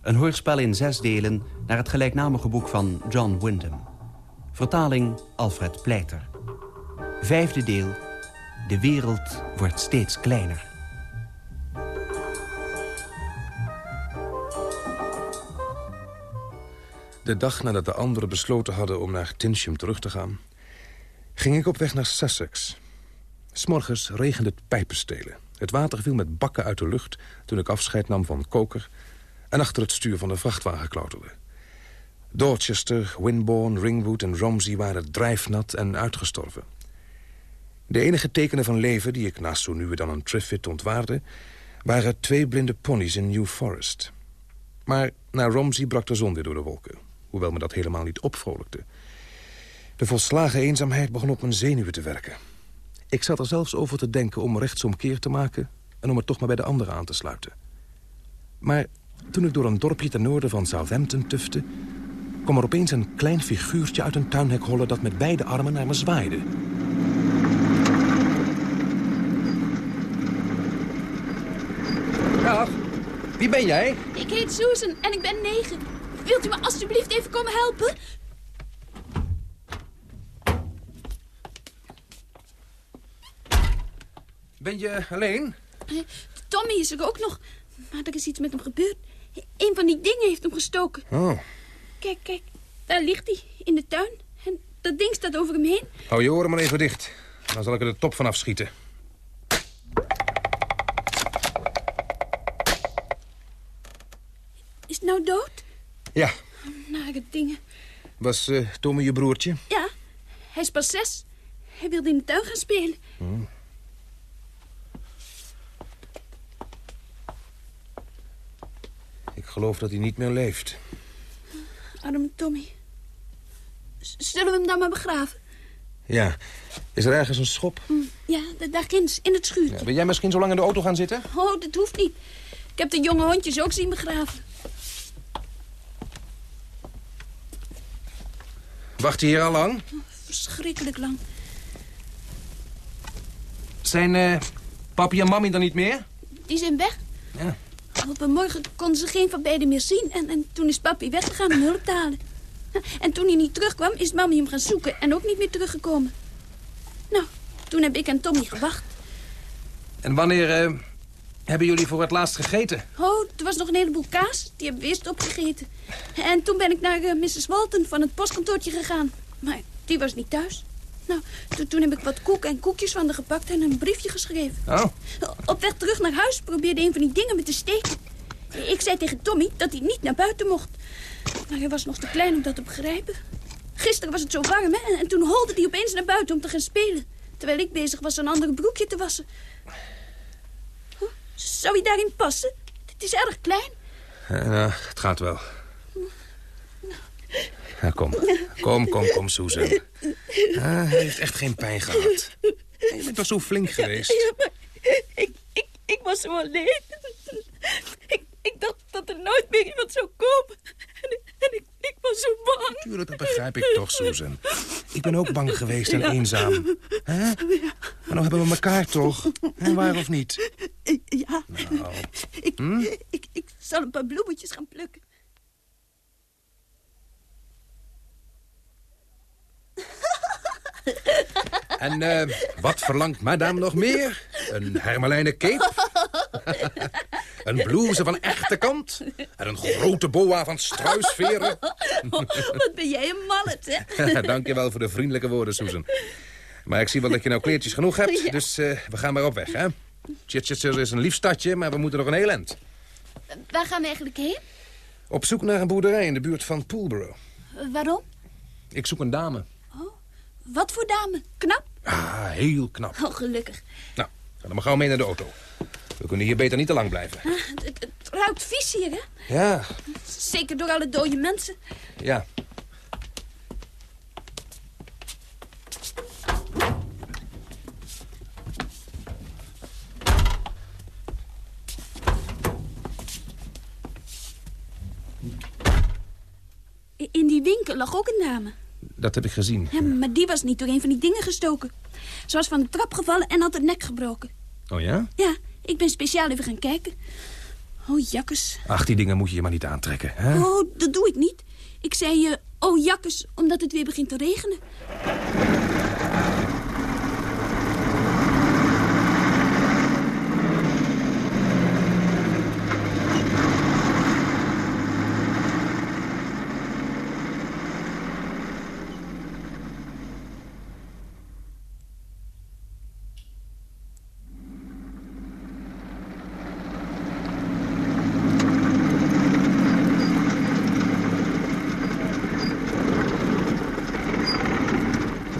Een hoorspel in zes delen naar het gelijknamige boek van John Wyndham. Vertaling Alfred Pleiter. Vijfde deel. De wereld wordt steeds kleiner. De dag nadat de anderen besloten hadden om naar Tinsham terug te gaan... ging ik op weg naar Sussex. S'morgens regende het pijpenstelen. Het water viel met bakken uit de lucht toen ik afscheid nam van Koker... en achter het stuur van de vrachtwagen klauterde. Dorchester, Winborne, Ringwood en Romsey waren drijfnat en uitgestorven. De enige tekenen van leven die ik naast zo nu en dan een Triffit ontwaarde... waren twee blinde ponies in New Forest. Maar naar Romsey brak de zon weer door de wolken. Hoewel me dat helemaal niet opvrolijkte. De volslagen eenzaamheid begon op mijn zenuwen te werken. Ik zat er zelfs over te denken om rechtsomkeer te maken... en om het toch maar bij de anderen aan te sluiten. Maar Toen ik door een dorpje ten noorden van Southampton tufte... kwam er opeens een klein figuurtje uit een tuinhek hollen... dat met beide armen naar me zwaaide. Dag. Wie ben jij? Ik heet Susan en ik ben negen. Wilt u me alstublieft even komen helpen? Ben je alleen? Eh, Tommy is er ook nog. Maar er is iets met hem gebeurd. Een van die dingen heeft hem gestoken. Oh. Kijk, kijk. Daar ligt hij, in de tuin. En dat ding staat over hem heen. Hou je oren maar even dicht. Dan zal ik er de top van afschieten. Is het nou dood? Ja. Nare dingen. Was eh, Tommy je broertje? Ja, hij is pas zes. Hij wilde in de tuin gaan spelen. Hm. Geloof dat hij niet meer leeft. Arme Tommy. Zullen we hem dan maar begraven? Ja. Is er ergens een schop? Hm, Ja, da- daar ginds, in het schuurtje. Ja, wil jij misschien zo lang in de auto gaan zitten? Oh, dat hoeft niet. Ik heb de jonge hondjes ook zien begraven. Wacht je hier al lang? Verschrikkelijk lang. Zijn eh, papi en mami dan niet meer? Die zijn weg. Ja. Op een morgen konden ze geen van beiden meer zien. En, en toen is papi weggegaan om hulp te halen. En toen hij niet terugkwam, is mami hem gaan zoeken. En ook niet meer teruggekomen. Nou, toen heb ik en Tommy gewacht. En wanneer eh, hebben jullie voor het laatst gegeten? Oh, er was nog een heleboel kaas. Die hebben we eerst opgegeten. En toen ben ik naar eh, Mrs. Walton van het postkantoortje gegaan. Maar die was niet thuis. Nou, to- toen heb ik wat koek en koekjes van haar gepakt en een briefje geschreven. Oh. Op weg terug naar huis probeerde een van die dingen me te steken. Ik zei tegen Tommy dat hij niet naar buiten mocht. Maar hij was nog te klein om dat te begrijpen. Gisteren was het zo warm, hè? En, en toen holde hij opeens naar buiten om te gaan spelen. Terwijl ik bezig was een ander broekje te wassen. Huh? Zou hij daarin passen? Het is erg klein. Eh, nou, het gaat wel. Kom. Kom, kom, kom, Susan. Ah, hij heeft echt geen pijn gehad. Je bent toch zo flink geweest? Ja, maar ik, ik, ik was zo alleen. Ik, ik dacht dat er nooit meer iemand zou komen. En, ik- en ik, ik was zo bang. Tuurlijk, dat begrijp ik toch, Susan. Ik ben ook bang geweest en Ja. eenzaam. Hè? Maar nou hebben we elkaar toch? Hè, waar of niet? Ja, Nou, ik, hm? ik, ik zal een paar bloemetjes gaan plukken. En eh, wat verlangt madame nog meer? Een hermelijnen cape? een blouse van echte kant? En een grote boa van struisveren? Wat ben jij een mallet, hè? Dank je wel voor de vriendelijke woorden, Susan. Maar ik zie wel dat je nou kleertjes genoeg hebt, Ja. dus eh, we gaan maar op weg, hè? Chichester is een lief stadje, maar we moeten nog een heel eind. Waar gaan we eigenlijk heen? Op zoek naar een boerderij in de buurt van Poolborough. Waarom? Ik zoek een dame. Wat voor dame? Knap? Ah, heel knap. Oh, gelukkig. Nou, ga dan maar gauw mee naar de auto. We kunnen hier beter niet te lang blijven. Ah, het, het, het ruikt vies hier, hè? Ja, Zeker door alle dode mensen. ja. In die winkel lag ook een dame. Dat heb ik gezien. Ja, maar die was niet door een van die dingen gestoken. Ze was van de trap gevallen en had het nek gebroken. Oh ja? Ja, ik ben speciaal even gaan kijken. Oh, jakkes. Ach, die dingen moet je je maar niet aantrekken, hè? Oh, dat doe ik niet. Ik zei, je, oh, jakkes, omdat het weer begint te regenen.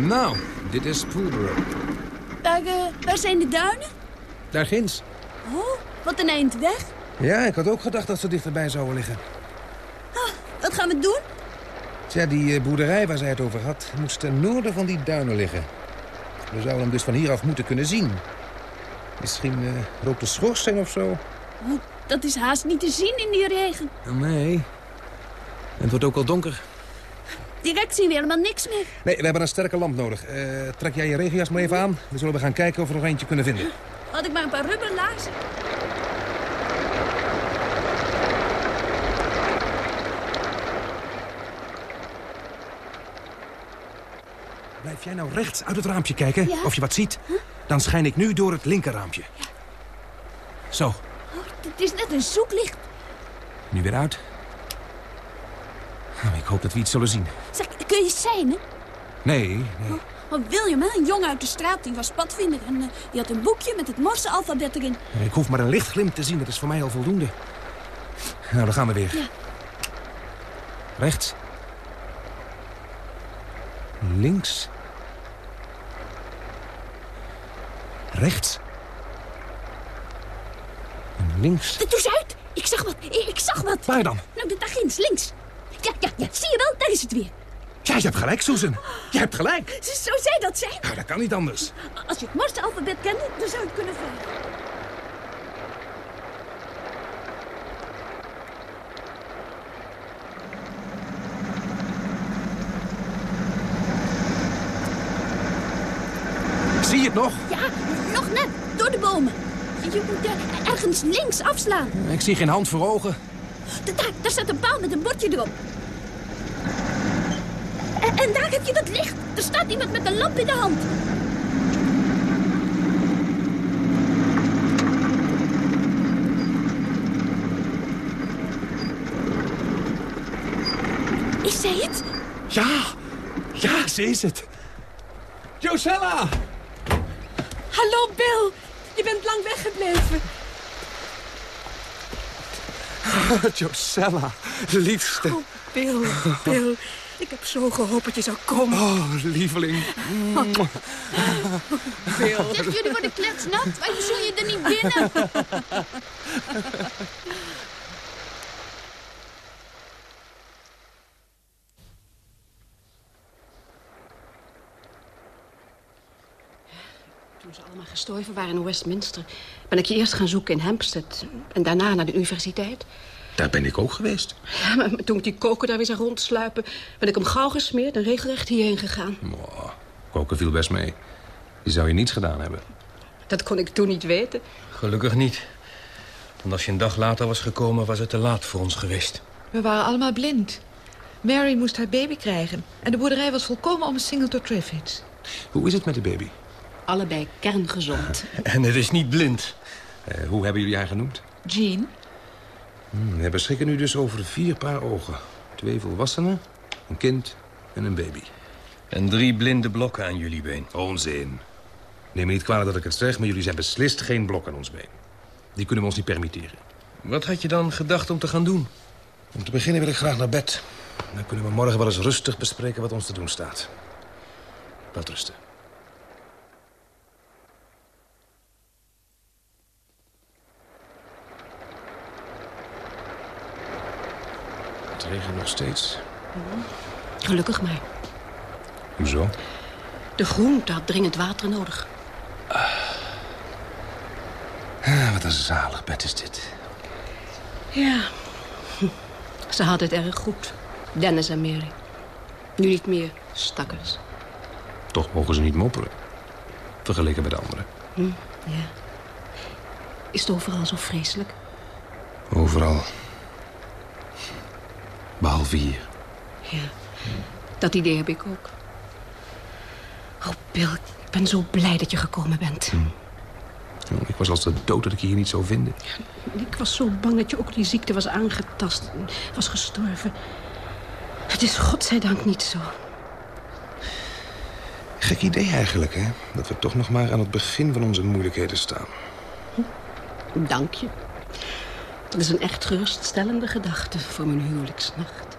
Nou, dit is Poolborough. Waar, eh, waar zijn de duinen? Daar ginds. Oh, wat een eind weg. Ja, ik had ook gedacht dat ze dichterbij zouden liggen. Wat gaan we doen? Tja, die eh, boerderij waar zij het over had... moest ten noorden van die duinen liggen. We zouden hem dus van hieraf moeten kunnen zien. Misschien eh rookt de schoorsteen of zo. Oh, Dat is haast niet te zien in die regen. Nee. En het wordt ook al donker. Direct zien we helemaal niks meer. Nee, we hebben een sterke lamp nodig. Eh, trek jij je regenjas maar even aan. Dan zullen we gaan kijken of we er nog eentje kunnen vinden. Had ik maar een paar rubberlaarzen. Blijf jij nou rechts uit het raampje kijken, Ja. of je wat ziet? Dan schijn ik nu door het linkerraampje. Zo, Het is net een zoeklicht. nu weer uit. Nou, ik hoop dat we iets zullen zien. Zeg, kun je zijn, Nee, nee. Oh, William, hè? een jongen uit de straat, die was padvinder. En eh, die had een boekje met het Morse-alfabet erin. Ik hoef maar een lichtglimp te zien, dat is voor mij al voldoende. Nou, dan gaan we weer. Ja. Rechts. Links. Rechts. En links. Doe eens uit! Ik zag wat, ik, ik zag wat. Waar dan? Nou, daar ginds, links. Ja, ja, ja, zie je wel? Daar is het weer. Ja, je hebt gelijk, Susan. Je hebt gelijk. Zo zou dat zijn. Nou, dat kan niet anders. Als je het Morse-alfabet kende, dan zou je het kunnen vragen. Zie je het nog? Ja, nog net, door de bomen. Je moet ergens links afslaan. Ik zie geen hand voor ogen. Da- Daar, daar staat een paal met een bordje erop. En, daar heb je dat licht. Er staat iemand met een lamp in de hand. Is zij het? Ja, ja, ze is het. Josella! Hallo, Bill. Je bent lang weggebleven. Josella, liefste. Oh, Bill, Bill. Ik heb zo gehoopt dat je zou komen. Oh, lieveling. Bill. Zeg, jullie worden kletsnat. Waarom zoen je er niet binnen? Toen ze allemaal gestorven waren in Westminster... ben ik je eerst gaan zoeken in Hampstead. En daarna naar de universiteit. Daar ben ik ook geweest. Ja, maar toen ik die koker daar weer zag rondsluipen... ben ik hem gauw gesmeerd en regelrecht hierheen gegaan. Koken viel best mee. Die zou je niets gedaan hebben. Dat kon ik toen niet weten. Gelukkig niet. Want als je een dag later was gekomen, was het te laat voor ons geweest. We waren allemaal blind. Mary moest haar baby krijgen. En de boerderij was volkomen omsingeld door Triffids. Hoe is het met de baby? Allebei kerngezond. En het is niet blind. Eh, hoe hebben jullie haar genoemd? Jean? Hmm, we beschikken nu dus over vier paar ogen. Twee volwassenen, een kind en een baby. En drie blinde blokken aan jullie been. Onzin. Neem me niet kwalijk dat ik het zeg, maar jullie zijn beslist geen blok aan ons been. Die kunnen we ons niet permitteren. Wat had je dan gedacht om te gaan doen? Om te beginnen wil ik graag naar bed. Dan kunnen we morgen wel eens rustig bespreken wat ons te doen staat. Wat rusten. Regent nog steeds. Gelukkig maar. Hoezo? De groente had dringend water nodig. Ah, wat een zalig bed is dit. Ja. Ze hadden het erg goed. Dennis en Mary. Nu niet meer, stakkers. Toch mogen ze niet mopperen. Vergeleken met de anderen. Hm, ja. Is het overal zo vreselijk? Overal. Behalve hier. Ja. Dat idee heb ik ook. Oh, Bill, ik ben zo blij dat je gekomen bent. Oh, Ik was als de dood dat ik je hier niet zou vinden. Ik was zo bang dat je ook die ziekte was aangetast. Was gestorven. Het is godzijdank niet zo. Gek idee eigenlijk, hè? Dat we toch nog maar aan het begin van onze moeilijkheden staan. Dank je. Dat is een echt geruststellende gedachte voor mijn huwelijksnacht.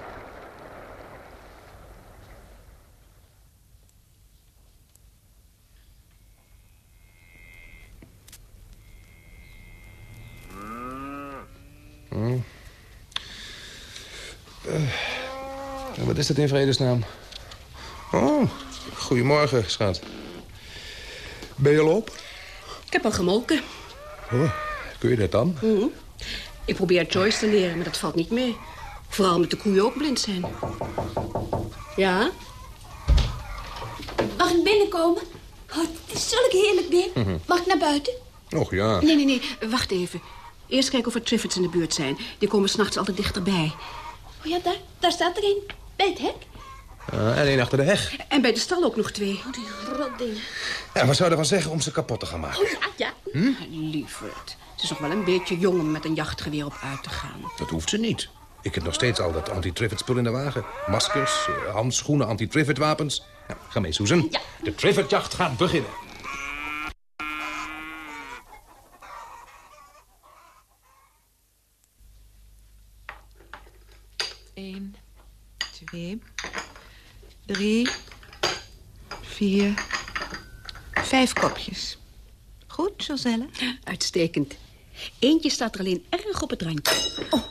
Hm. Eh, wat is dat in vredesnaam? Oh, goedemorgen, schat. Ben je al op? Ik heb al gemolken. Oh, kun je dat dan? Mhm. Ik probeer Joyce te leren, maar dat valt niet mee. Vooral omdat de koeien ook blind zijn. Ja? Mag ik binnenkomen? Oh, het is zulk heerlijk weer. Mhm. Mag ik naar buiten? Och ja. Nee, nee, nee. Wacht even. Eerst kijken of er Triffids in de buurt zijn. Die komen s'nachts altijd dichterbij. Oh ja, daar, daar staat er een. Bij het hek. Ah, en één achter de heg. En bij de stal ook nog twee. Oh, die rotdingen. En wat zou je ervan zeggen om ze kapot te gaan maken? Oh ja, ja. Hm? Lieverd. Ze is nog wel een beetje jong om met een jachtgeweer op uit te gaan. Dat hoeft ze niet. Ik heb nog steeds al dat anti-trivet spul in de wagen. Maskers, eh, handschoenen, anti-trivet wapens. Nou, ga mee, Susan. De trivetjacht gaat beginnen. Eén, twee, drie, vier, vijf kopjes. Goed, Joselle? Uitstekend. Eentje staat er alleen erg op het randje. Oh,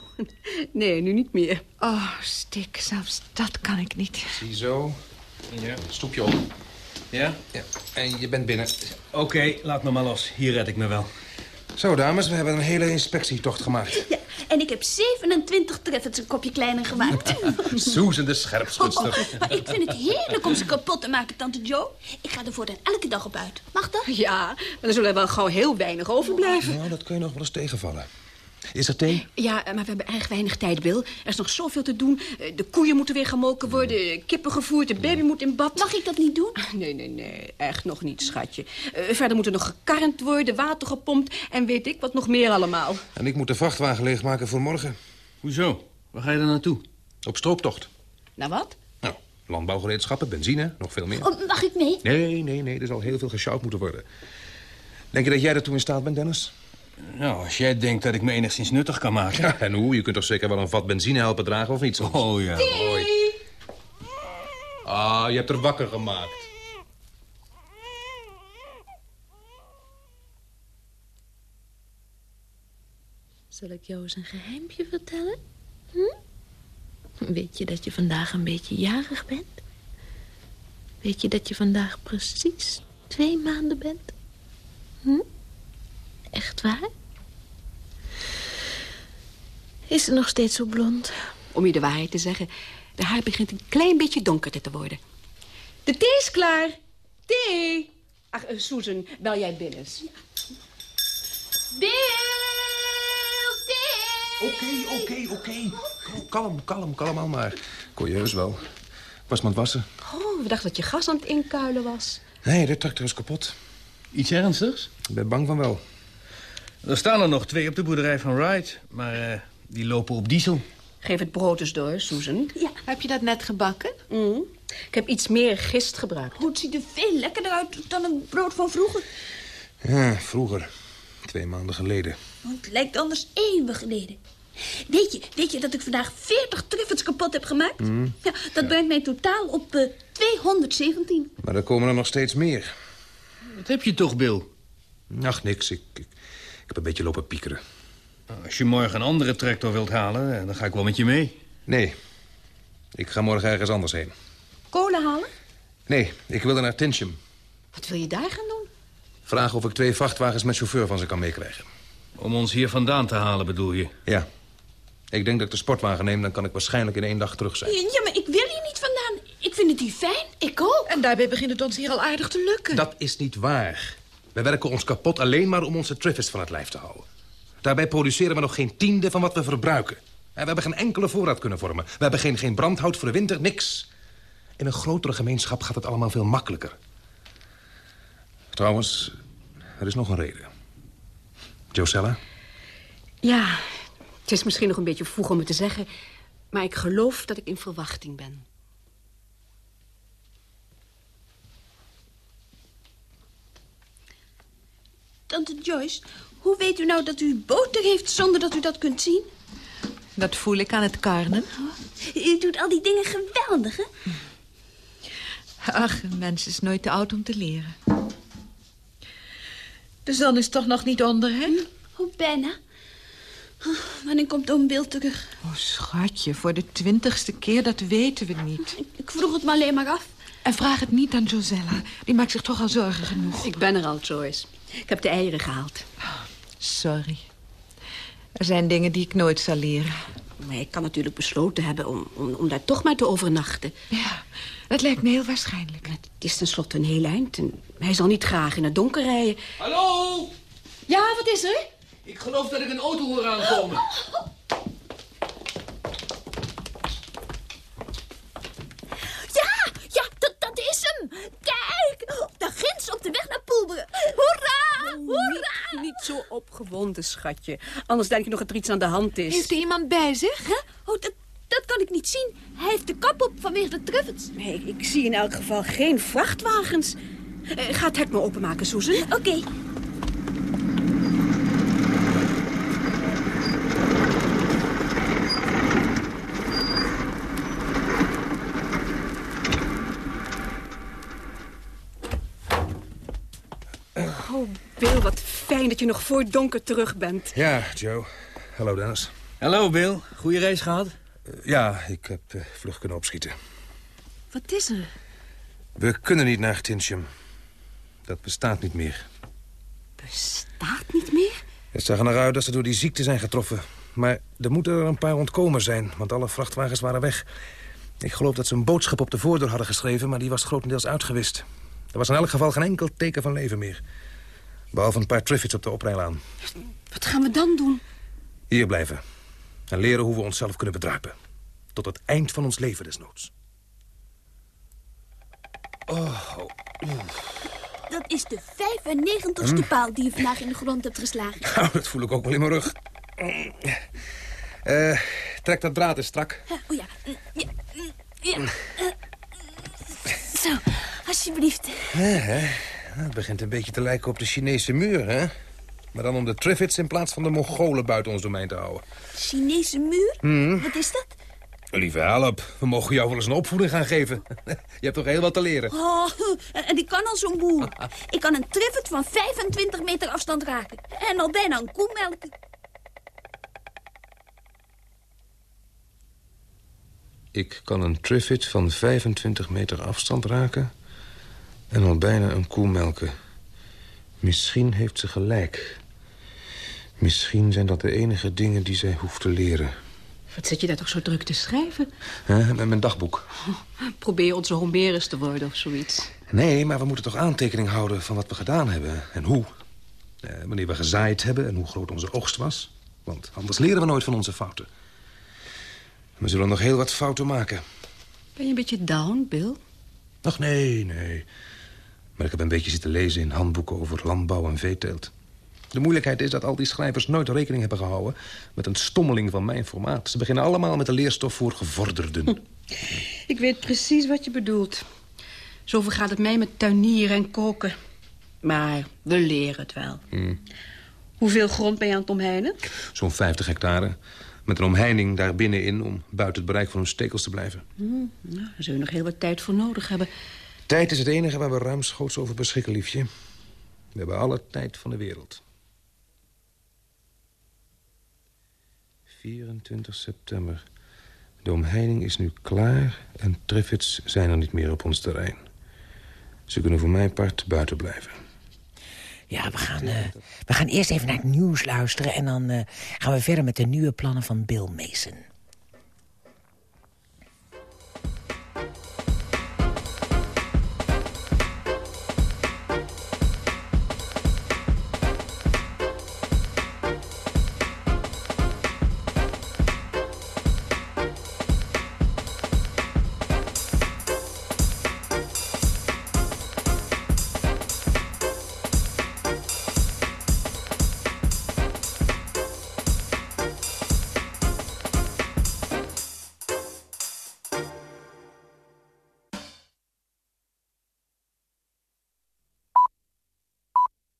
nee, nu niet meer. Oh, stik, zelfs dat kan ik niet. Ziezo. Ja, stoepje op. Ja? Ja, en je bent binnen. Oké, laat me maar los. Hier red ik me wel. Zo, dames, we hebben een hele inspectietocht gemaakt. Ja, en ik heb 27 treffers een kopje kleiner gemaakt. Susan de scherpschutster. Maar ik vind het heerlijk om ze kapot te maken, tante Joe. Ik ga er voortaan elke dag op uit. Mag dat? Ja, maar er zullen wel gauw heel weinig overblijven. Nou, dat kun je nog wel eens tegenvallen. Is er thee? Ja, maar we hebben erg weinig tijd, Bill. Er is nog zoveel te doen. Eh, De koeien moeten weer gemolken worden, kippen gevoerd, de baby moet in bad. Mag ik dat niet doen? Nee, nee, nee, echt nog niet, schatje. Eh, verder moet er nog gekarnd worden, water gepompt en weet ik wat nog meer allemaal. En ik moet de vrachtwagen leegmaken voor morgen. Hoezo? Waar ga je dan naartoe? Op strooptocht. Nou wat? Nou, landbouwgereedschappen, benzine, nog veel meer. Oh, mag ik mee? Nee, nee, nee, er zal heel veel gesjouwd moeten worden. Denk je dat jij daartoe in staat bent, Dennis? Nou, als jij denkt dat ik me enigszins nuttig kan maken. Ja, en hoe? Je kunt toch zeker wel een vat benzine helpen dragen, of niet? Soms? Oh ja. Mooi. Ah, je hebt er wakker gemaakt. Zal ik jou eens een geheimpje vertellen? Hm? Weet je dat je vandaag een beetje jarig bent? Weet je dat je vandaag precies twee maanden bent? Hm? Echt waar? Is ze nog steeds zo blond? Om je de waarheid te zeggen, de haar begint een klein beetje donkerder te worden. De thee is klaar. Thee. Ach, eh, Susan, bel jij binnen. Bill, Oké, oké, oké. Kalm, kalm, kalm al maar. Kon je heus wel. Ik was me aan het wassen. Oh, we dachten dat je gas aan het inkuilen was. Nee, de tractor is kapot. Iets ernstigs? Ik ben bang van wel. Er staan er nog twee op de boerderij van Wright. Maar eh, die lopen op diesel. Geef het brood eens door, Susan. Ja. Heb je dat net gebakken? Mm. Ik heb iets meer gist gebruikt. Oh, het ziet er veel lekkerder uit dan het brood van vroeger. Ja, vroeger. Twee maanden geleden. Want het lijkt anders eeuwig geleden. Weet je, weet je dat ik vandaag 40 truffels kapot heb gemaakt? Hm. Ja, dat brengt mij totaal op eh, 217. Maar er komen er nog steeds meer. Wat heb je toch, Bill? Ach, niks. Ik, ik, ik heb een beetje lopen piekeren. Nou, Als je morgen een andere tractor wilt halen, eh, dan ga ik wel met je mee. Nee. Ik ga morgen ergens anders heen. Kolen halen? Nee, ik wilde naar Tinsham. Wat wil je daar gaan doen? Vragen of ik twee vrachtwagens met chauffeur van ze kan meekrijgen. Om ons hier vandaan te halen, bedoel je? Ja. Ik denk dat ik de sportwagen neem, dan kan ik waarschijnlijk in één dag terug zijn. Ja, maar ik wil hier niet vandaan. Ik vind het hier fijn. Ik ook. En daarbij begint het ons hier al aardig te lukken. Dat is niet waar. We werken ons kapot alleen maar om onze Triffids van het lijf te houden. Daarbij produceren we nog geen tiende van wat we verbruiken. En we hebben geen enkele voorraad kunnen vormen. We hebben geen, geen brandhout voor de winter, niks. In een grotere gemeenschap gaat het allemaal veel makkelijker. Trouwens, er is nog een reden. Josella? Ja, het is misschien nog een beetje vroeg om het te zeggen... maar ik geloof dat ik in verwachting ben. Tante Joyce, hoe weet u nou dat u boter heeft zonder dat u dat kunt zien? Dat voel ik aan het karnen. U doet al die dingen geweldig, hè? Ach, een mens is nooit te oud om te leren. De zon is toch nog niet onder, hè? Oh, bijna. Oh, wanneer komt oom Bill terug? Oh, schatje, voor de twintigste keer, dat weten we niet. Ik vroeg het me alleen maar af. En vraag het niet aan Josella. Die maakt zich toch al zorgen genoeg. Ik ben er al, Joyce. Ik heb de eieren gehaald. Sorry. Er zijn dingen die ik nooit zal leren. Maar ik kan natuurlijk besloten hebben om, om, om daar toch maar te overnachten. Ja, dat lijkt me heel waarschijnlijk. Het is tenslotte een heel eind en hij zal niet graag in het donker rijden. Hallo? Ja, wat is er? Ik geloof dat ik een auto hoor aankomen. Kijk, daar ginds op de weg naar Poelberen. Hoera, hoera. Niet zo opgewonden, schatje. Anders denk je nog dat er iets aan de hand is. Heeft er iemand bij zich? Oh, dat, dat kan ik niet zien. Hij heeft de kap op vanwege de truffels. Nee, ik, zie in elk geval geen vrachtwagens. Eh, ga het hek maar openmaken, Susan. Oké. Oh, Bill, wat fijn dat je nog voor het donker terug bent. Ja, Joe. Hallo, Dennis. Hallo, Bill. Goeie reis gehad? Eh, ja, ik heb eh, vlug kunnen opschieten. Wat is er? We kunnen niet naar Tintium. Dat bestaat niet meer. Bestaat niet meer? Het zag er naar uit dat ze door die ziekte zijn getroffen. Maar er moeten er een paar ontkomen zijn, want alle vrachtwagens waren weg. Ik geloof dat ze een boodschap op de voordeur hadden geschreven... maar die was grotendeels uitgewist. Er was in elk geval geen enkel teken van leven meer. Behalve een paar triffids op de oprijlaan. Wat gaan we dan doen? Hier blijven. En leren hoe we onszelf kunnen bedruipen. Tot het eind van ons leven desnoods. Oh, Dat is de 95ste Hm? paal die je vandaag in de grond hebt geslagen. nou, dat voel ik ook wel in mijn rug. Eh, trek dat draad eens strak. Ja, Oh ja. mm, ja, mm, ja. eh, Zo, alsjeblieft. Ja, hè? Het begint een beetje te lijken op de Chinese muur, hè? Maar dan om de Triffids in plaats van de Mongolen buiten ons domein te houden. Chinese muur? Hm. Wat is dat? Lieve help, we mogen jou wel eens een opvoeding gaan geven. Je hebt toch heel wat te leren. Oh, en die kan al zo'n boer. Ik kan een triffet van 25 meter afstand raken. En al bijna een koe melken. Ik kan een Triffid van 25 meter afstand raken... en al bijna een koe melken. Misschien heeft ze gelijk. Misschien zijn dat de enige dingen die zij hoeft te leren. Wat zit je daar toch zo druk te schrijven? Hè, met mijn dagboek. Probeer onze Homerus te worden of zoiets. Nee, maar we moeten toch aantekening houden van wat we gedaan hebben en hoe. Eh, wanneer we gezaaid hebben en hoe groot onze oogst was. Want anders leren we nooit van onze fouten. We zullen nog heel wat fouten maken. Ben je een beetje down, Bill? Ach, nee, nee. Maar ik heb een beetje zitten lezen in handboeken over landbouw en veeteelt. De moeilijkheid is dat al die schrijvers nooit rekening hebben gehouden... met een stommeling van mijn formaat. Ze beginnen allemaal met de leerstof voor gevorderden. Ik weet precies wat je bedoelt. Zoveel gaat het mij met tuinieren en koken. Maar we leren het wel. Hm, Hoeveel grond ben je aan het omheinen? Zo'n 50 hectare. Met een omheining daar binnenin om buiten het bereik van hun stekels te blijven. Hm, nou, daar zullen we nog heel wat tijd voor nodig hebben. Tijd is het enige waar we ruimschoots over beschikken, liefje. We hebben alle tijd van de wereld. 24 september. De omheining is nu klaar en Triffids zijn er niet meer op ons terrein. Ze kunnen voor mijn part buiten blijven. Ja, we gaan, eh, we gaan eerst even naar het nieuws luisteren... en dan eh, gaan we verder met de nieuwe plannen van Bill Mason.